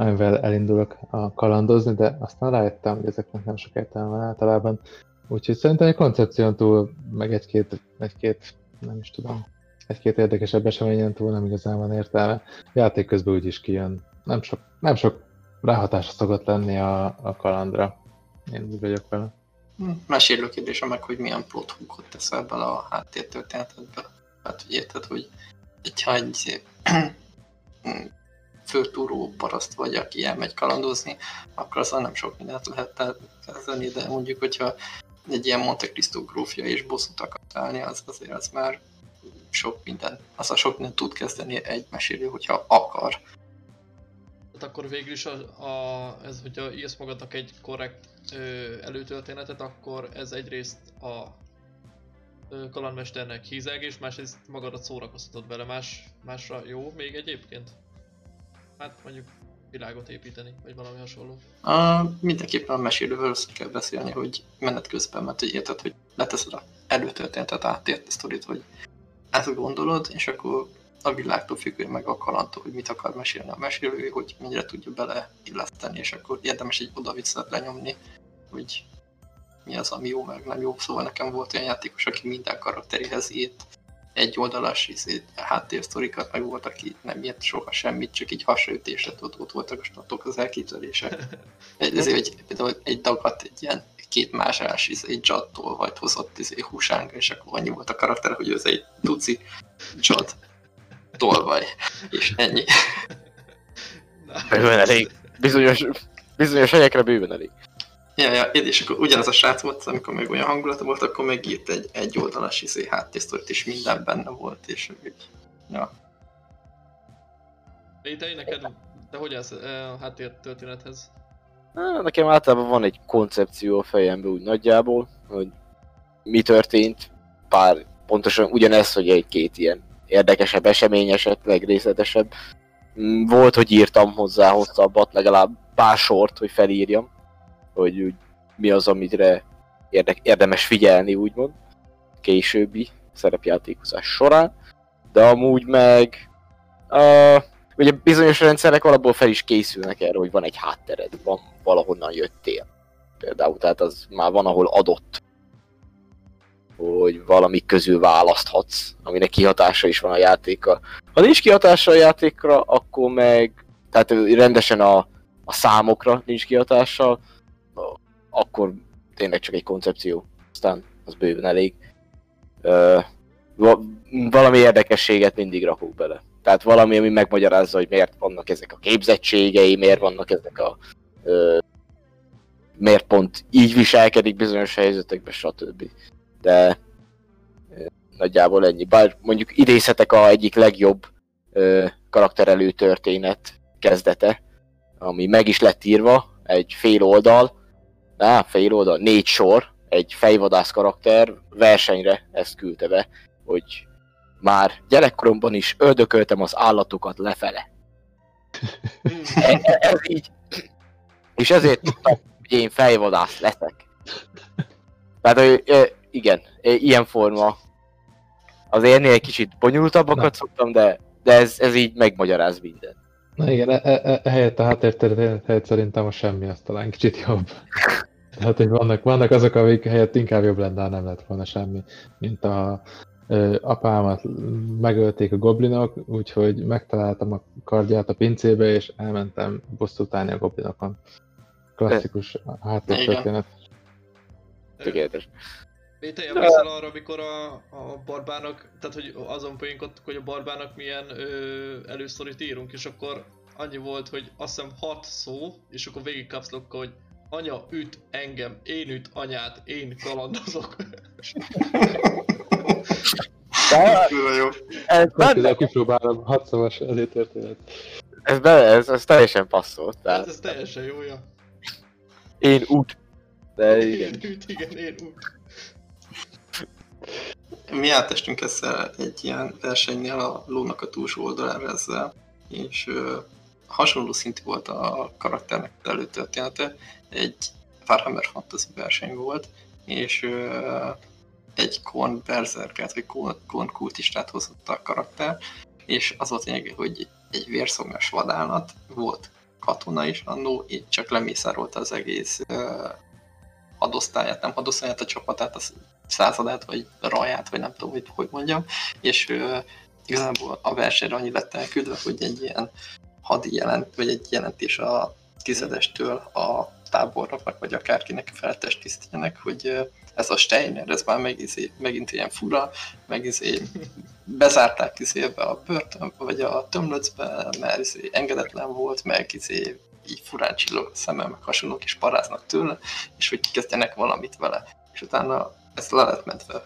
amivel elindulok a kalandozni, de aztán rájöttem, hogy ezeknek nem sok értelme általában. Úgyhogy szerintem egy koncepción túl, meg egy-két, egy-két, nem is tudom, egy-két érdekesebb eseményen túl nem igazán van értelme. Játék közben úgyis kijön. Nem sok, nem sok ráhatása szokott lenni a, a kalandra. Én úgy vagyok vele. Mesélő kérdésem meg, hogy milyen plot hookot teszel bele a háttértörténetedbe. Hát, hogy érted, hogy egy, ha egy főtúró paraszt vagy, aki elmegy kalandozni, akkor azzal nem sok mindent lehet kezdeni, de mondjuk, hogyha egy ilyen Monte Cristo grófja és bosszút akarsz állni, az azért az már sok minden, az a sok mindent tud kezdeni egy mesélő, hogyha akar. Tehát akkor végül is a, a, ez, hogyha írsz magadnak egy korrekt ö, előtörténetet, akkor ez egyrészt a kalandmesternek hízelgés, másrészt magadat szórakoztatod vele, más, másra jó még egyébként? Hát mondjuk világot építeni, vagy valami hasonló. A, mindenképpen a mesélővel össze kell beszélni, hogy menet közben, mert hogy érted, hogy leteszed a előtörténetet, átért a sztorit, hogy ezt gondolod, és akkor a világtól függő meg a kalandtól, hogy mit akar mesélni a mesélő, hogy mennyire tudja beleilleszteni, és akkor érdemes egy oda-vissza lenyomni, hogy mi az, ami jó, meg nem jó. Szóval nekem volt olyan játékos, aki minden karakteréhez írt egy oldalas izé, háttérsztorikat, meg volt, aki nem írt soha semmit, csak így hasraütésre ott, ott voltak a statok, az elképzelések. Ezért, hogy például egy dagat egy ilyen két másás izé, egy jattól vagy hozott izé, húsánga, és akkor annyi volt a karakter, hogy ez egy tuci jad tolvaj, és ennyi. Bőven elég. Bizonyos, bizonyos helyekre bőven elég. Ja, ja, és akkor ugyanaz a srác volt, amikor még olyan hangulata volt, akkor megírt egy, egy oldalas izé, háttérsztorit, és minden benne volt, és úgy, ja. Létei neked, te hogy állsz eh, a háttér történethez? Nekem általában van egy koncepció a fejemben úgy nagyjából, hogy mi történt, pár pontosan ugyanez, hogy egy-két ilyen érdekesebb esemény esetleg részletesebb. Mm, Volt, hogy írtam hozzá hosszabbat, legalább pár sort, hogy felírjam, hogy úgy mi az, amire érdek, érdemes figyelni, úgymond, későbbi szerepjátékozás során. De amúgy meg uh, ugye bizonyos rendszerek alapból fel is készülnek erre, hogy van egy háttered, van valahonnan jöttél. Például, tehát az már van, ahol adott, hogy valami közül választhatsz, aminek kihatása is van a játéka. Ha nincs kihatása a játékra, akkor meg, tehát rendesen a, a számokra nincs kihatása, akkor tényleg csak egy koncepció, aztán az bőven elég. Valami érdekességet mindig rakok bele. Tehát valami, ami megmagyarázza, hogy miért vannak ezek a képzettségei, miért vannak ezek a... Ö, miért pont így viselkedik bizonyos helyzetekben, stb. De ö, nagyjából ennyi. Bár mondjuk idézhetek a egyik legjobb ö, karakterelő történet kezdete, ami meg is lett írva, egy fél oldal, á, fél oldal, négy sor, egy fejvadász karakter versenyre ezt küldte be, hogy már gyerekkoromban is öldököltem az állatokat lefele. E- e- Ez így. És ezért tudtam, hogy én fejvadász leszek. Tehát, hogy igen, ilyen forma. Azért ennél egy kicsit bonyolultabbakat szoktam, de, de ez, ez így megmagyaráz minden. Na igen, e, e, e, helyett a háttértörténet helyett szerintem a semmi az talán kicsit jobb. Tehát, hogy vannak, vannak azok, amik helyett inkább jobb lenne, nem lett volna semmi. Mint a ö, apámat megölték a goblinok, úgyhogy megtaláltam a kardját a pincébe, és elmentem bosszút állni a goblinokon. Klasszikus háttértörténet. Tökéletes. Létei, emlékszel arra, amikor a, a barbának, tehát hogy azon poénkodtuk, hogy a barbának milyen ö, elősztorit írunk, és akkor annyi volt, hogy azt hiszem hat szó, és akkor végig kapszlokkal, hogy anya üt engem, én üt anyát, én kalandozok. De jó. ez benne, kipróbálom, hat szavas előtörténet. ez, benne, ez, ez teljesen passzolt. Hát Tehát ez teljesen jó, ja. én úgy. De Én igen. üt, igen, én üt. Mi átestünk ezzel egy ilyen versenynél a lónak a túlsó oldalára ezzel, és ö, hasonló szintű volt a karakternek az előtörténete. Egy Warhammer Fantasy verseny volt, és egy Korn Berserkert, vagy Korn, kultistát hozott a karakter, és az volt lényeg, hogy egy vérszomjas vadállat volt katona is annó, így csak lemészárolta az egész hadosztályát, nem hadosztályát, a csapatát, a századát, vagy raját, vagy nem tudom, hogy, hogy mondjam, és ö, igazából a versenyre annyi lett elküldve, hogy egy ilyen hadi jelent, vagy egy jelentés a tizedestől a tábornoknak, vagy akárkinek feltestisztjenek, hogy ö, ez a Steiner, ez már meg, izé, megint ilyen fura, meg izé, bezárták izébe a börtön, vagy a tömlöcbe, mert izé engedetlen volt, meg izé így furán csillog a szemmel, meg hasonlók is paráznak tőle, és hogy kezdjenek valamit vele. És utána ezt le lett mentve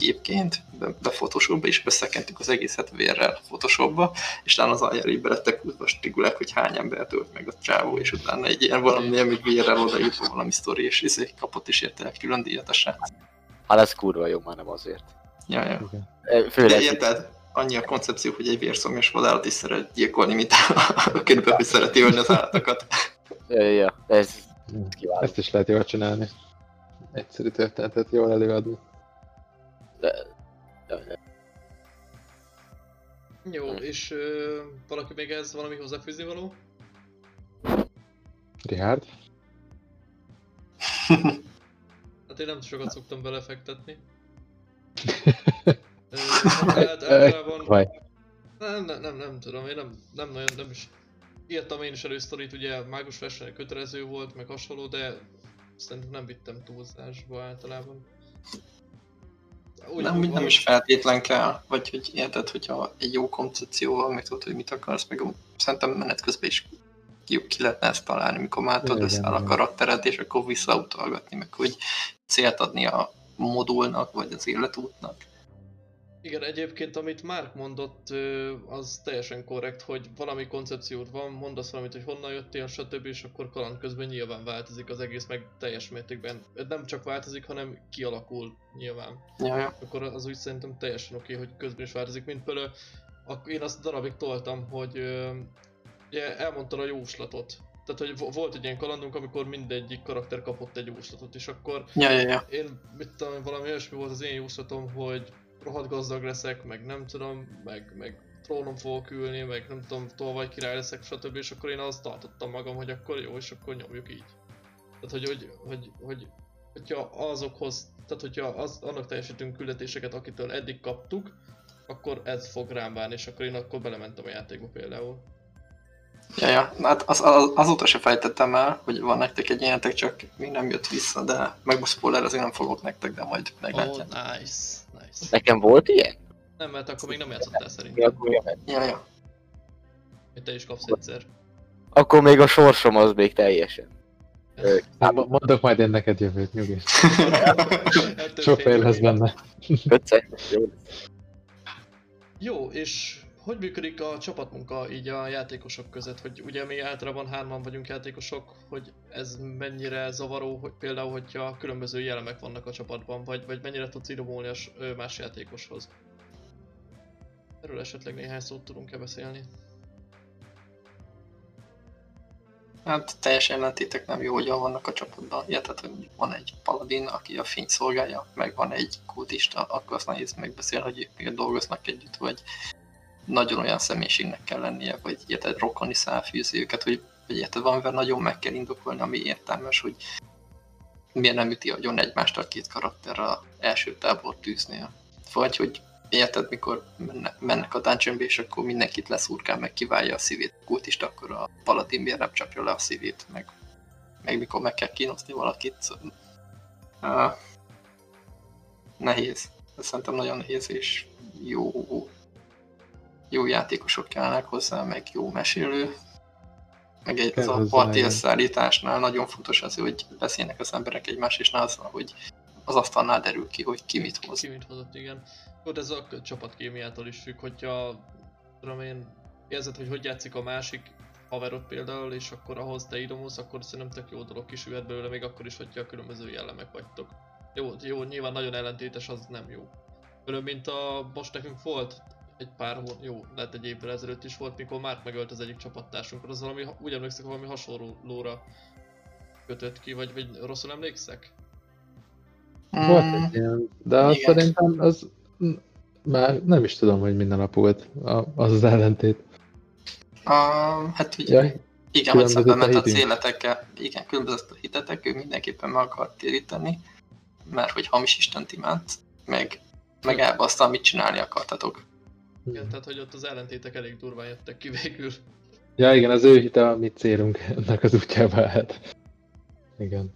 képként, be, be Photoshopba, és összekentük az egészet vérrel Photoshopba, és utána az aljára belettek útva strigulák, hogy hány ember tölt meg a csávó, és utána egy ilyen valami, ami vérrel odaírva valami sztori, és izé kapott is érte egy külön díjat a srác. Hát ez kurva jó, már nem azért. Ja, ja. Igen. E, De érted? annyi a koncepció, hogy egy vérszomjas vadállat is szeret gyilkolni, mint a könyvben, hogy szereti ölni az állatokat. Ja, ez kiváló. Ezt is lehet jól csinálni. Egyszerű történetet jól előadni. Jó, és ö, valaki még ez valami hozzáfűzni való? Richard? Hát én nem sokat szoktam belefektetni. Ö, hát általában... Nem, nem, nem, nem tudom, én nem, nem nagyon, nem is... Írtam én is elősztorit, ugye mágus versenyek kötelező volt, meg hasonló, de szerintem nem vittem túlzásba általában. Úgy, nem, nem is feltétlen kell, vagy hogy érted, hogyha egy jó koncepcióval meg tudod, hogy mit akarsz, meg szerintem menet közben is ki, ki lehetne ezt találni, mikor már tudod, összeáll a karaktered, és akkor visszautalgatni, meg hogy célt adni a modulnak, vagy az életútnak. Igen, egyébként amit Mark mondott, az teljesen korrekt, hogy valami koncepciód van, mondasz valamit, hogy honnan jöttél, stb. és akkor kaland közben nyilván változik az egész, meg teljes mértékben. Nem csak változik, hanem kialakul nyilván. Ja, ja. Akkor az úgy szerintem teljesen oké, hogy közben is változik, mint például én azt darabig toltam, hogy ugye elmondtad a jóslatot. Tehát, hogy vo- volt egy ilyen kalandunk, amikor mindegyik karakter kapott egy jóslatot, és akkor Ja, ja, ja. én, mit tudom, valami olyasmi volt az én jóslatom, hogy rohadt gazdag leszek, meg nem tudom, meg, meg trónon fogok ülni, meg nem tudom, tolvaj király leszek, stb. És akkor én azt tartottam magam, hogy akkor jó, és akkor nyomjuk így. Tehát, hogy, hogy, hogy, hogy hogyha azokhoz, tehát hogyha az, annak teljesítünk küldetéseket, akitől eddig kaptuk, akkor ez fog rám várni, és akkor én akkor belementem a játékba például. Ja, ja. Hát az, az, azóta se fejtettem el, hogy van nektek egy ilyenetek, csak még nem jött vissza, de meg most spoiler azért nem fogok nektek, de majd Oh, meglátjátok. nice, nice. Nekem volt ilyen? Nem, mert akkor még nem játszottál szerintem, akkor, jön? Ja, ja. hogy te is kapsz egyszer. akkor még a sorsom az még teljesen. Mo- mondok majd én neked jövőt, nyugi. Ettől Sok fél lesz benne. Ötsze? Jó. Jó, és hogy működik a csapatmunka így a játékosok között? Hogy ugye mi általában hárman vagyunk játékosok, hogy ez mennyire zavaró, hogy például, hogyha különböző jellemek vannak a csapatban, vagy, vagy mennyire tudsz idomulni a más játékoshoz? Erről esetleg néhány szót tudunk-e beszélni? Hát teljes ellentétek nem jó, hogyan vannak a csapatban. Ja, tehát, hogy van egy paladin, aki a fényt szolgálja, meg van egy kultista, akkor azt nehéz megbeszélni, hogy ők miért dolgoznak együtt, vagy nagyon olyan személyiségnek kell lennie, vagy érted, rokoni szálfűzi őket, hogy, hogy érted, valamivel nagyon meg kell indokolni, ami értelmes, hogy miért nem üti agyon egymást a két karakter a első tábor tűznél. Vagy hogy érted, mikor menne- mennek a dungeonbe, és akkor mindenkit leszúrkál, meg kiválja a szívét a kultista, akkor a paladin miért nem csapja le a szívét, meg, meg mikor meg kell kínozni valakit. Uh, nehéz. Ez szerintem nagyon nehéz, és jó, jó játékosok kellnek hozzá, meg jó mesélő. Meg egy, ez a parti összeállításnál nagyon fontos az, hogy beszélnek az emberek egymás, és ne az, van, hogy az asztalnál derül ki, hogy ki mit hoz. Ki mit hozott, igen. De ez a csapatkémiától is függ, hogyha tudom én, érzed, hogy hogy játszik a másik haverod például, és akkor ahhoz te idomulsz, akkor szerintem tök jó dolog kisülhet belőle, még akkor is, hogyha különböző jellemek vagytok. Jó, jó, nyilván nagyon ellentétes, az nem jó. Például, mint a, most nekünk volt egy pár hó, jó, lehet egy évvel ezelőtt is volt, mikor Mark megölt az egyik csapattársunkat, az valami, úgy emlékszek, valami hasonlóra kötött ki, vagy, vagy rosszul emlékszek? Volt Mm, egy ilyen, de azt igen. szerintem az már nem is tudom, hogy minden nap volt az az ellentét. Uh, hát ugye, Jaj, igen, hogy szemben a ment a céletekkel, igen, különbözött a hitetek, ő mindenképpen meg akart téríteni, mert hogy hamis Istent imánt, meg, meg elbaszta, amit csinálni akartatok. Igen, tehát hogy ott az ellentétek elég durván jöttek ki végül. Ja igen, az ő hite a mi célunk ennek az útjába állt. Igen.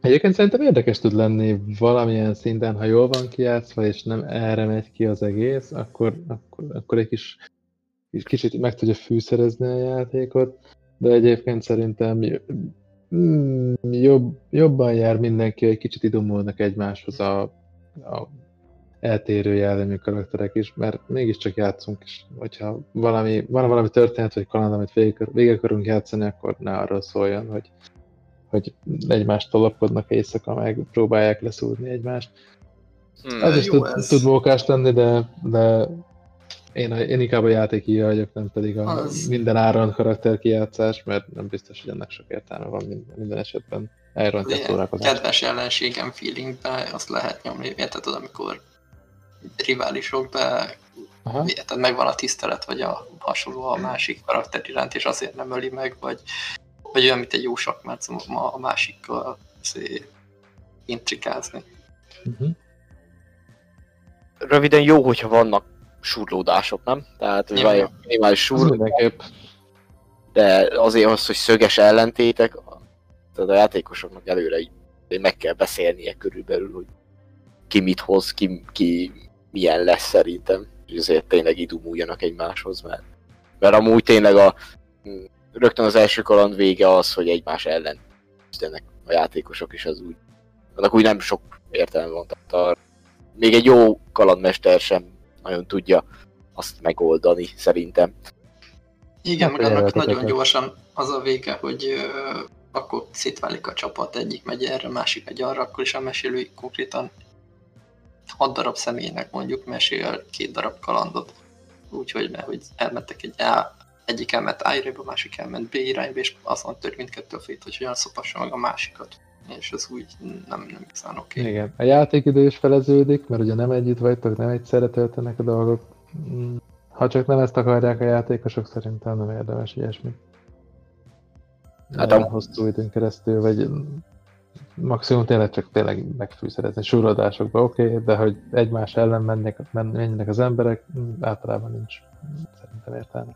Egyébként szerintem érdekes tud lenni valamilyen szinten, ha jól van kijátszva, és nem erre megy ki az egész, akkor, akkor, akkor egy kis, kis kicsit meg tudja fűszerezni a játékot, de egyébként szerintem mm, jobb, jobban jár mindenki, hogy egy kicsit idomulnak egymáshoz a, a eltérő jellemű karakterek is, mert mégiscsak játszunk, és hogyha valami, van valami történet, vagy kaland, amit végig, végig akarunk játszani, akkor ne arról szóljon, hogy, hogy egymást tolapkodnak éjszaka, meg próbálják leszúrni egymást. Hmm. Ez is tud, ez. tud mókás lenni, de, de én, én inkább a játékíja vagyok, nem pedig a Az- minden áron karakter kijátszás, mert nem biztos, hogy ennek sok értelme van minden, minden esetben. Elrontja a szórakozást. kedves ellenségem feelingbe azt lehet nyomni, érted, amikor riválisok, de Aha. érted, megvan a tisztelet, vagy a hasonló a másik karakter iránt, és azért nem öli meg, vagy, vagy olyan, mint egy jó sakmác ma a másikkal intrikázni. Uh-huh. Röviden jó, hogyha vannak surlódások, nem? Tehát, minimális mindenképp. de azért az, hogy szöges ellentétek, tehát a játékosoknak előre így meg kell beszélnie körülbelül, hogy ki mit hoz, ki, ki milyen lesz szerintem, és azért tényleg idumuljanak egymáshoz, mert, mert amúgy tényleg a, rögtön az első kaland vége az, hogy egymás ellen küzdenek a játékosok, és az úgy, annak úgy nem sok értelme van. Tehát a, még egy jó kalandmester sem nagyon tudja azt megoldani, szerintem. Igen, Hát, meg annak nagyon gyorsan az a vége, hogy ö, akkor szétválik a csapat, egyik megy erre, másik megy arra, akkor is a mesélő konkrétan 6 darab személynek mondjuk mesél két darab kalandot. Úgyhogy, mert hogy elmentek egy A, egyik elment A irányba, a másik elment B irányba, és azon tört mindkettő a fét, hogy hogyan szopassa meg a másikat. És ez úgy nem, nem igazán oké. Okay. Igen. A játékidő is feleződik, mert ugye nem együtt vagytok, nem egyszerre töltenek a dolgok. Mm, Ha csak nem ezt akarják a játékosok, szerintem nem érdemes ilyesmi. Hát am- hosszú időn keresztül, vagy maximum tényleg csak tényleg megfűszerezni súrodásokba, oké, okay, de hogy egymás ellen mennek, men- menjenek az emberek, mm, általában nincs mm, szerintem értelme.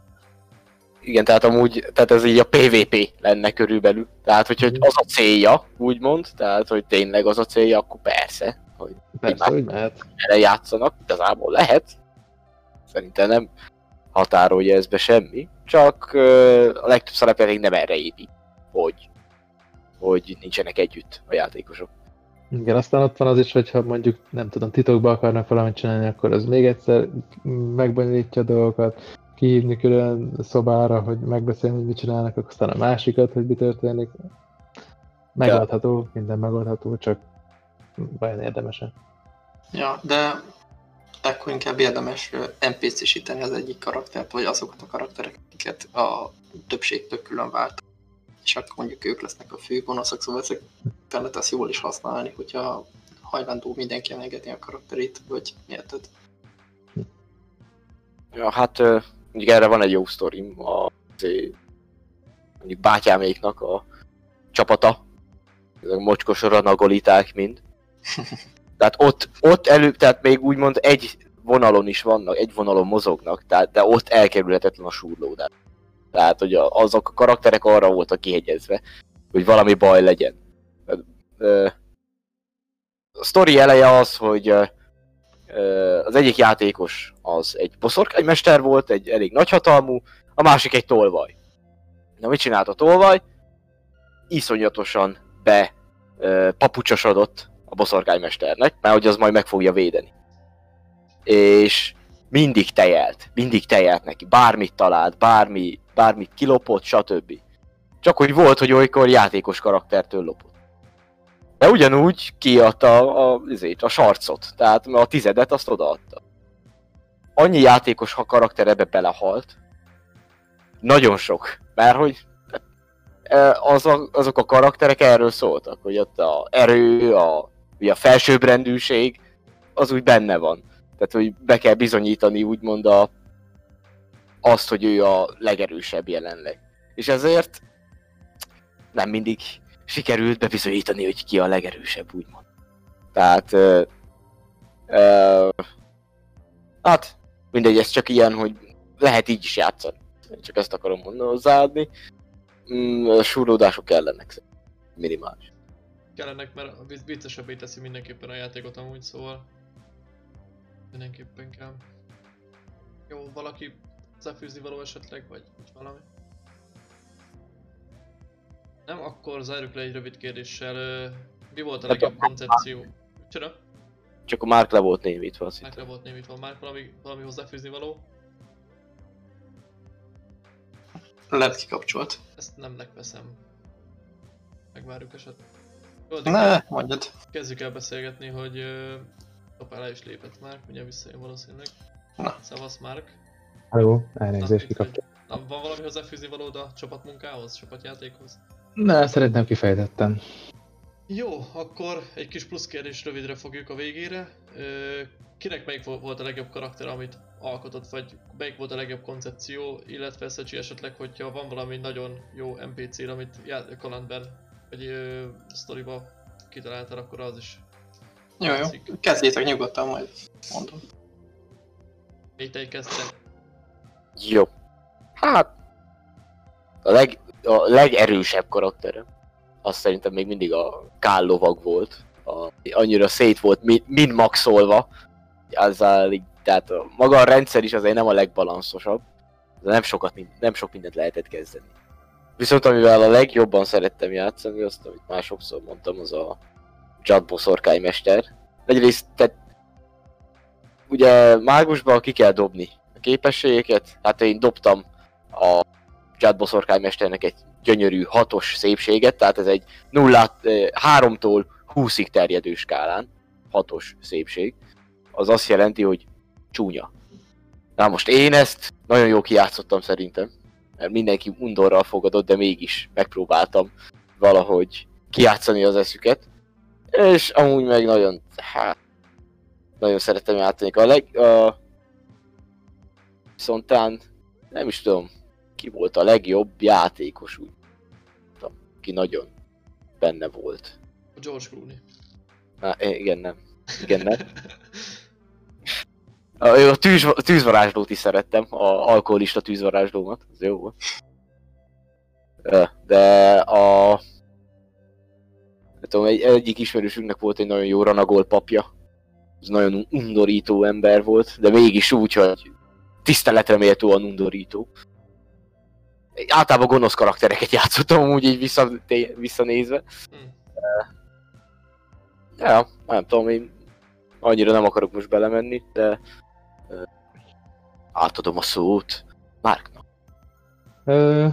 Igen, tehát amúgy, tehát ez így a PvP lenne körülbelül. Tehát, hogy, hogy az a célja, úgymond, tehát, hogy tényleg az a célja, akkor persze, hogy Persze, hogy mehet. erre játszanak, igazából lehet. Szerintem nem határolja ez be semmi, csak ö, a legtöbb szereplő nem erre épít, hogy, hogy nincsenek együtt a játékosok. Igen, aztán ott van az is, hogyha mondjuk, nem tudom, titokba akarnak valamit csinálni, akkor az még egyszer megbonyolítja a dolgokat, kihívni külön szobára, hogy megbeszélni, hogy mit csinálnak, akkor aztán a másikat, hogy mi történik. Megoldható, minden megoldható, csak vajon érdemesen. Ja, de akkor inkább érdemes NPC-síteni az egyik karaktert, vagy azokat a karaktereket, akiket a többségtől külön vált. És akkor mondjuk ők lesznek a fő gonoszok, szóval ezek internet ezt jól is használni, hogyha hajlandó mindenki emlegetni a karakterét, vagy érted? Ja, hát mondjuk erre van egy jó sztorim, a, mondjuk bátyáméknak a csapata, ezek mocskos ranagoliták mind. Tehát ott, ott elő, tehát még úgymond egy vonalon is vannak, egy vonalon mozognak, tehát, de ott elkerülhetetlen a súrlódás. Tehát, hogy azok a karakterek arra voltak kihegyezve, hogy valami baj legyen. A sztori eleje az, hogy az egyik játékos az egy boszorkánymester volt, egy elég nagyhatalmú, a másik egy tolvaj. Na mit csinált a tolvaj? Iszonyatosan be papucsosodott a boszorkánymesternek, mert hogy az majd meg fogja védeni. És mindig tejelt, mindig tejelt neki, bármit talált, bármi, bármit kilopott, stb. Csak hogy volt, hogy olykor játékos karaktertől lopott. De ugyanúgy kiadta a, a, a sarcot, tehát a tizedet azt odaadta. Annyi játékos ha karakter ebbe belehalt, nagyon sok, mert hogy e, az a, azok a karakterek erről szóltak, hogy ott a erő, a, ugye a felsőbbrendűség, az úgy benne van. Tehát, hogy be kell bizonyítani úgymond a, azt, hogy ő a legerősebb jelenleg. És ezért nem mindig sikerült bebizonyítani, hogy ki a legerősebb, úgymond. Tehát, ö, ö, hát, mindegy, ez csak ilyen, hogy lehet így is játszani. Csak ezt akarom mondani hozzáadni. Mm, a súrlódások kellenek. Minimális. Kellenek, mert vic- viccesebbé teszi mindenképpen a játékot amúgy, szóval mindenképpen kell. Jó, valaki hozzáfűzni való esetleg, vagy, vagy valami? Nem, akkor zárjuk le egy rövid kérdéssel. Mi volt a legjobb koncepció? Csoda? Csak a Mark le volt némítva, azt hittem. le volt némítva. Márk valami, valami hozzáfűzni való? Lehet kikapcsolt. Ezt nem veszem. Megvárjuk eset. Jó, Ne, mondjad. kezdjük el beszélgetni, hogy Topál el is lépett már, ugye visszajön valószínűleg. Na. Szavasz Márk. Hello, elnézést kikapcsoltam. Na, van valami hozzáfűzni valód a csapatmunkához, csapatjátékhoz? Ne, szerintem kifejtettem. Jó, akkor egy kis plusz kérdés rövidre fogjuk a végére. Kinek melyik vo- volt a legjobb karakter, amit alkotott, vagy melyik volt a legjobb koncepció, illetve Szecsi esetleg, hogyha van valami nagyon jó NPC, amit kalandben, vagy ö, sztoriba kitaláltál, akkor az is Jó, jó. Kezdjétek nyugodtan, majd mondom. Még te kezdted. Jó. Hát... A, leg, a legerősebb karakterem. Azt szerintem még mindig a Kál lovag volt. A, annyira szét volt min, min maxolva. Azzal tehát a, maga a rendszer is azért nem a legbalanszosabb. De nem, sokat, mind- nem sok mindent lehetett kezdeni. Viszont amivel a legjobban szerettem játszani, azt, amit már sokszor mondtam, az a Jad boszorkány mester. Egyrészt, tehát ugye mágusban ki kell dobni képességeket, hát én dobtam a Jad boszorkánymesternek egy gyönyörű hatos szépséget, tehát ez egy 0 3-tól 20-ig terjedő skálán, hatos szépség. Az azt jelenti, hogy csúnya. Na most én ezt nagyon jó kijátszottam szerintem, mert mindenki undorral fogadott, de mégis megpróbáltam valahogy kijátszani az eszüket. És amúgy meg nagyon, hát, nagyon szerettem játszani. A leg, a, viszont talán nem is tudom, ki volt a legjobb játékos, úgy tudom, ki nagyon benne volt. A George Clooney. Na, igen, nem. Igen, nem. A, a, tűz, a tűzvarázslót is szerettem, a alkoholista tűzvarázslómat, az jó volt. De a... Nem tudom, egy, egyik ismerősünknek volt egy nagyon jó ranagol papja. Ez nagyon undorító ember volt, de mégis úgy, hogy tiszteletre méltóan undorító. Általában gonosz karaktereket játszottam, úgy így vissza, visszanézve. Hm. Ja, nem tudom, én annyira nem akarok most belemenni, de átadom a szót Márknak. Ö,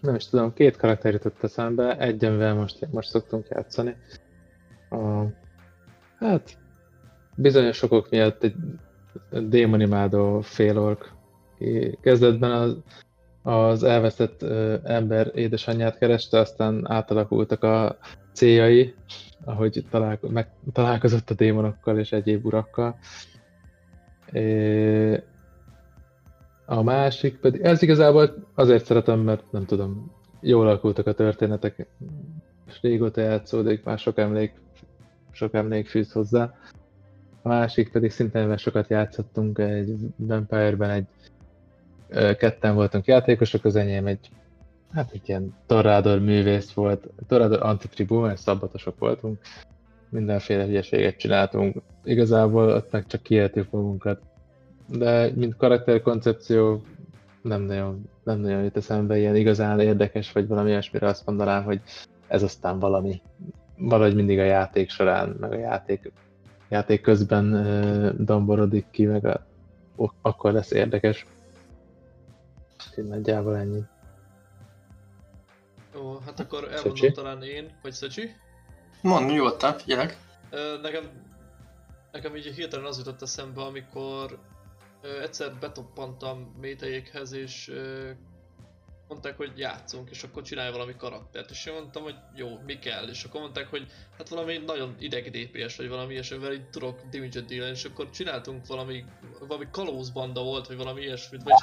nem is tudom, két karakter jutott eszembe, egyenvel most, most szoktunk játszani. A, hát, bizonyos okok miatt egy démonimádó félork. Kezdetben az, az elvesztett ö, ember édesanyját kereste, aztán átalakultak a céljai, ahogy találko- meg, találkozott a démonokkal és egyéb urakkal. É, a másik pedig, ez igazából azért szeretem, mert nem tudom, jól alakultak a történetek, és régóta játszódik, már sok emlék, sok emlék fűz hozzá. A másik pedig szintén sokat játszottunk egy Vampire-ben, egy ketten voltunk játékosok, az enyém egy hát egy ilyen Torrador művész volt, Torrador antitribú, mert szabbatosok voltunk, mindenféle hülyeséget csináltunk, igazából ott meg csak kiéltük magunkat, de mint karakterkoncepció nem nagyon, nem nagyon jut eszembe ilyen igazán érdekes, vagy valami olyasmire azt mondanám, hogy ez aztán valami, valahogy mindig a játék során, meg a játék, játék közben domborodik ki, meg a, akkor lesz érdekes. Úgyhogy nagyjából ennyi. Jó, hát akkor elmondom Szöcsi? talán én, vagy Szöcsi. Mondd nyugodtan, figyelek. Nekem, nekem így hirtelen az jutott eszembe, amikor egyszer betoppantam métejékhez, és mondták, hogy játszunk, és akkor csinálj valami karaktert, és én mondtam, hogy jó, mi kell, és akkor mondták, hogy hát valami nagyon ideg DPS, vagy valami ilyesmivel így tudok damage deal és akkor csináltunk valami, valami kalózbanda volt, vagy valami ilyesmit, vagy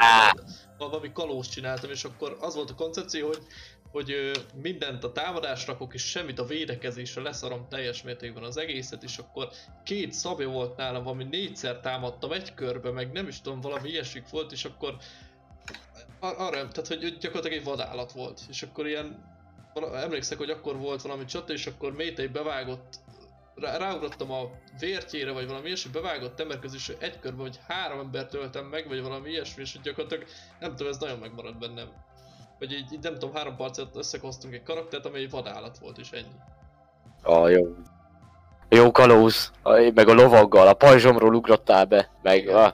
valami kalóz csináltam, és akkor az volt a koncepció, hogy hogy mindent a támadásra rakok, és semmit a védekezésre leszarom teljes mértékben az egészet, és akkor két szabja volt nálam, ami négyszer támadtam egy körbe, meg nem is tudom, valami ilyesmik volt, és akkor ar- arra, tehát hogy gyakorlatilag egy vadállat volt, és akkor ilyen, emlékszek, hogy akkor volt valami csata, és akkor Métei bevágott, rá, ráugrottam a vértjére, vagy valami ilyesmi, bevágott ember közül, és egy körbe, vagy három embert öltem meg, vagy valami ilyesmi, és hogy gyakorlatilag, nem tudom, ez nagyon megmaradt bennem. Vagy így, így nem tudom, három parcet összehoztunk egy karaktert, amely egy vadállat volt, és ennyi. A jó. A jó kalóz, a- meg a lovaggal, a pajzsomról ugrottál be, meg ah,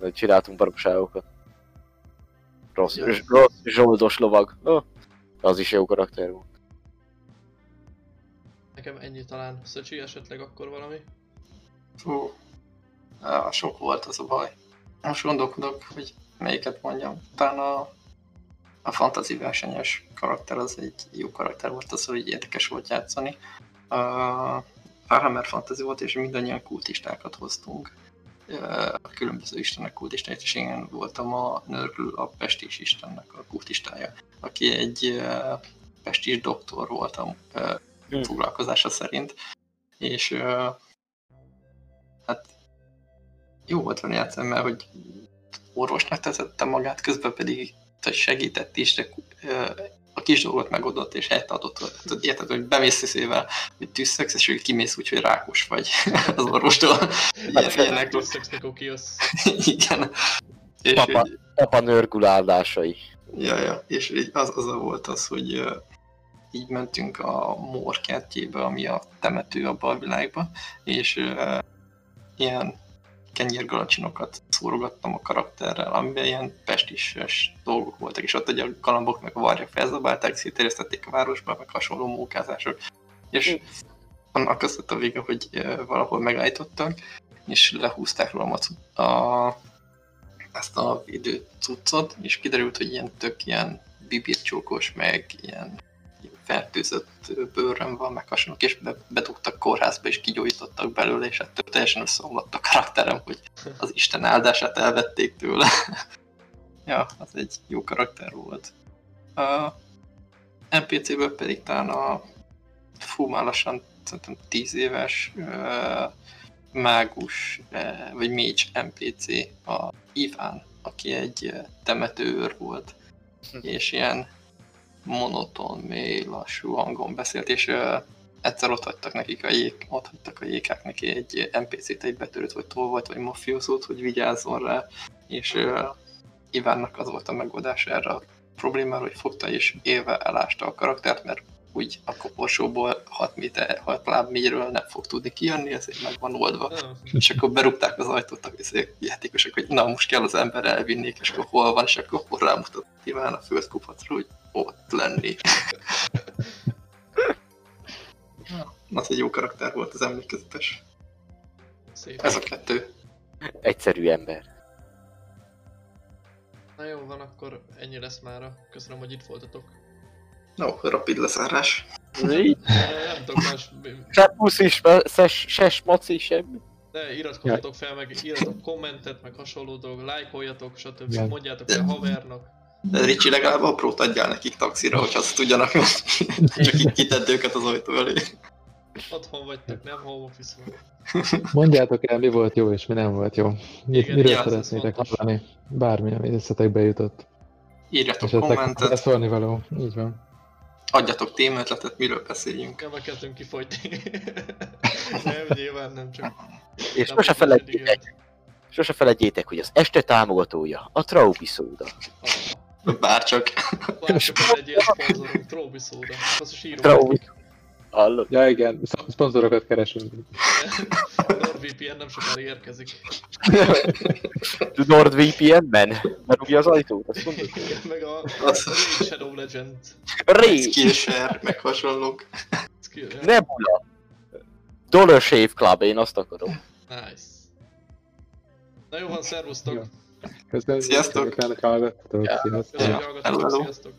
meg csináltunk baromságokat. Rossz, Ja. rossz zsoldos lovag. Oh, az is jó karakter volt. Nekem ennyi talán. Szöcsi esetleg akkor valami? Fú. Ah, sok volt az a baj. Most gondolkodok, hogy melyiket mondjam. Talán a, a fantasy versenyes karakter az egy jó karakter volt, az, hogy érdekes volt játszani. A Warhammer Fantasy volt, és mindannyian kultistákat hoztunk. A különböző istenek kultistáját, és én voltam a Nörgl, a pestis istennek a kultistája, aki egy pestis doktor voltam Hm. foglalkozása szerint. És hát jó volt vele játszani, mert hogy orvosnak teszette magát, közben pedig hogy segített is, de a kis dolgot megoldott és helyet adott. Tudod, Érted, hogy bemész szével, hogy tűzszöksz, és hogy kimész úgy, hogy rákos vagy az orvostól. Ilyen, ilyenek. Összegsznek oké, az Igen. És Papa. hogy, Apa nörgul áldásai. ja, ja, és így az, az volt az, hogy így mentünk a Mór kertjébe, ami a temető abban a világban, és ö, ilyen kenyérgalacsinokat szórogattam a karakterrel, amiben ilyen pestises dolgok voltak, és ott ugye a galambok meg a varjak felzabálták, szétterjesztették a városba, meg hasonló mókázások. És annak az lett a vége, hogy valahol megállítottak, és lehúzták róla a, a ezt a védő cuccot, és kiderült, hogy ilyen tök ilyen bibircsókos, meg ilyen fertőzött bőrön van, meg hasonlók, és be, bedugtak kórházba, és kigyógyítottak belőle, és ettől teljesen összeomlott a karakterem, hogy az Isten áldását elvették tőle. ja, az egy jó karakter volt. A NPC-ből pedig talán a fú, már lassan szerintem 10 éves ö, mágus, ö, vagy mage NPC, a Iván, aki egy ö, temetőőr volt, és ilyen monoton, mély, lassú hangon beszélt, és ö, egyszer ott hagytak nekik a jég, ott hagytak a jégák neki egy NPC-t, egy betörőt, vagy tolvajt, vagy mafiózót, hogy vigyázzon rá, és ö, Ivánnak az volt a megoldás erre a problémára, hogy fogta és élve elásta a karaktert, mert úgy a koporsóból 6, méter, 6 láb mélyről nem fog tudni kijönni, ezért meg van oldva. És akkor berúgták az ajtót a izé- játékosok, hogy na most kell az ember elvinnék, és akkor hol van, és akkor rámutott Iván a földkupacra, hogy ott lenni. Ja, az egy jó karakter volt, az emlékezetes. szép. Ez a kettő. Egyszerű ember. Na jó van, akkor ennyi lesz mára. Köszönöm, hogy itt voltatok. No, rapid lezárás. Eh, Nem tudok más... Se puszi, se, se smaci, semmi. De iratkozzatok fel, meg írjatok kommentet, meg hasonló dolgok, lájkoljatok, stb. Igen. Mondjátok el havernak. De Ricsi legalább aprót adjál nekik taxira, hogy azt tudjanak, csak így kitedd őket az ajtó elé. Otthon vagytok, nem home office. Mondjátok el, mi volt jó és mi nem volt jó. Mi, Igen, miről ez szeretnétek hallani? Bármi, ami összetekbe jutott. Írjatok Esetleg kommentet, szólni való. Így van. adjatok témaötletet, miről beszéljünk. Nem kezdünk kifogyni. nem, nyilván nem csak. És sose felejtjétek, sose felejtjétek, hogy az este támogatója a Traubi szóda. Bárcsak. Egy ilyen szponzorunk, Tróbi szóda. Azt is írom. Hallod? Ja igen, sz- szponzorokat keresünk. NordVPN nem sokára érkezik. NordVPN-ben? Berúgja az ajtót, azt mondod? Igen, meg a Az- Raid Shadow Legend Ré! Skillshare, meg hasonlók. skill. Nebula! Dollar Shave Club, én azt akarom. Nice. Na jó van, szervusztok. Jó. Köszönöm, Sziasztok! Sziasztok! Hogy Hello, hallgattatok. hello. Sziasztok.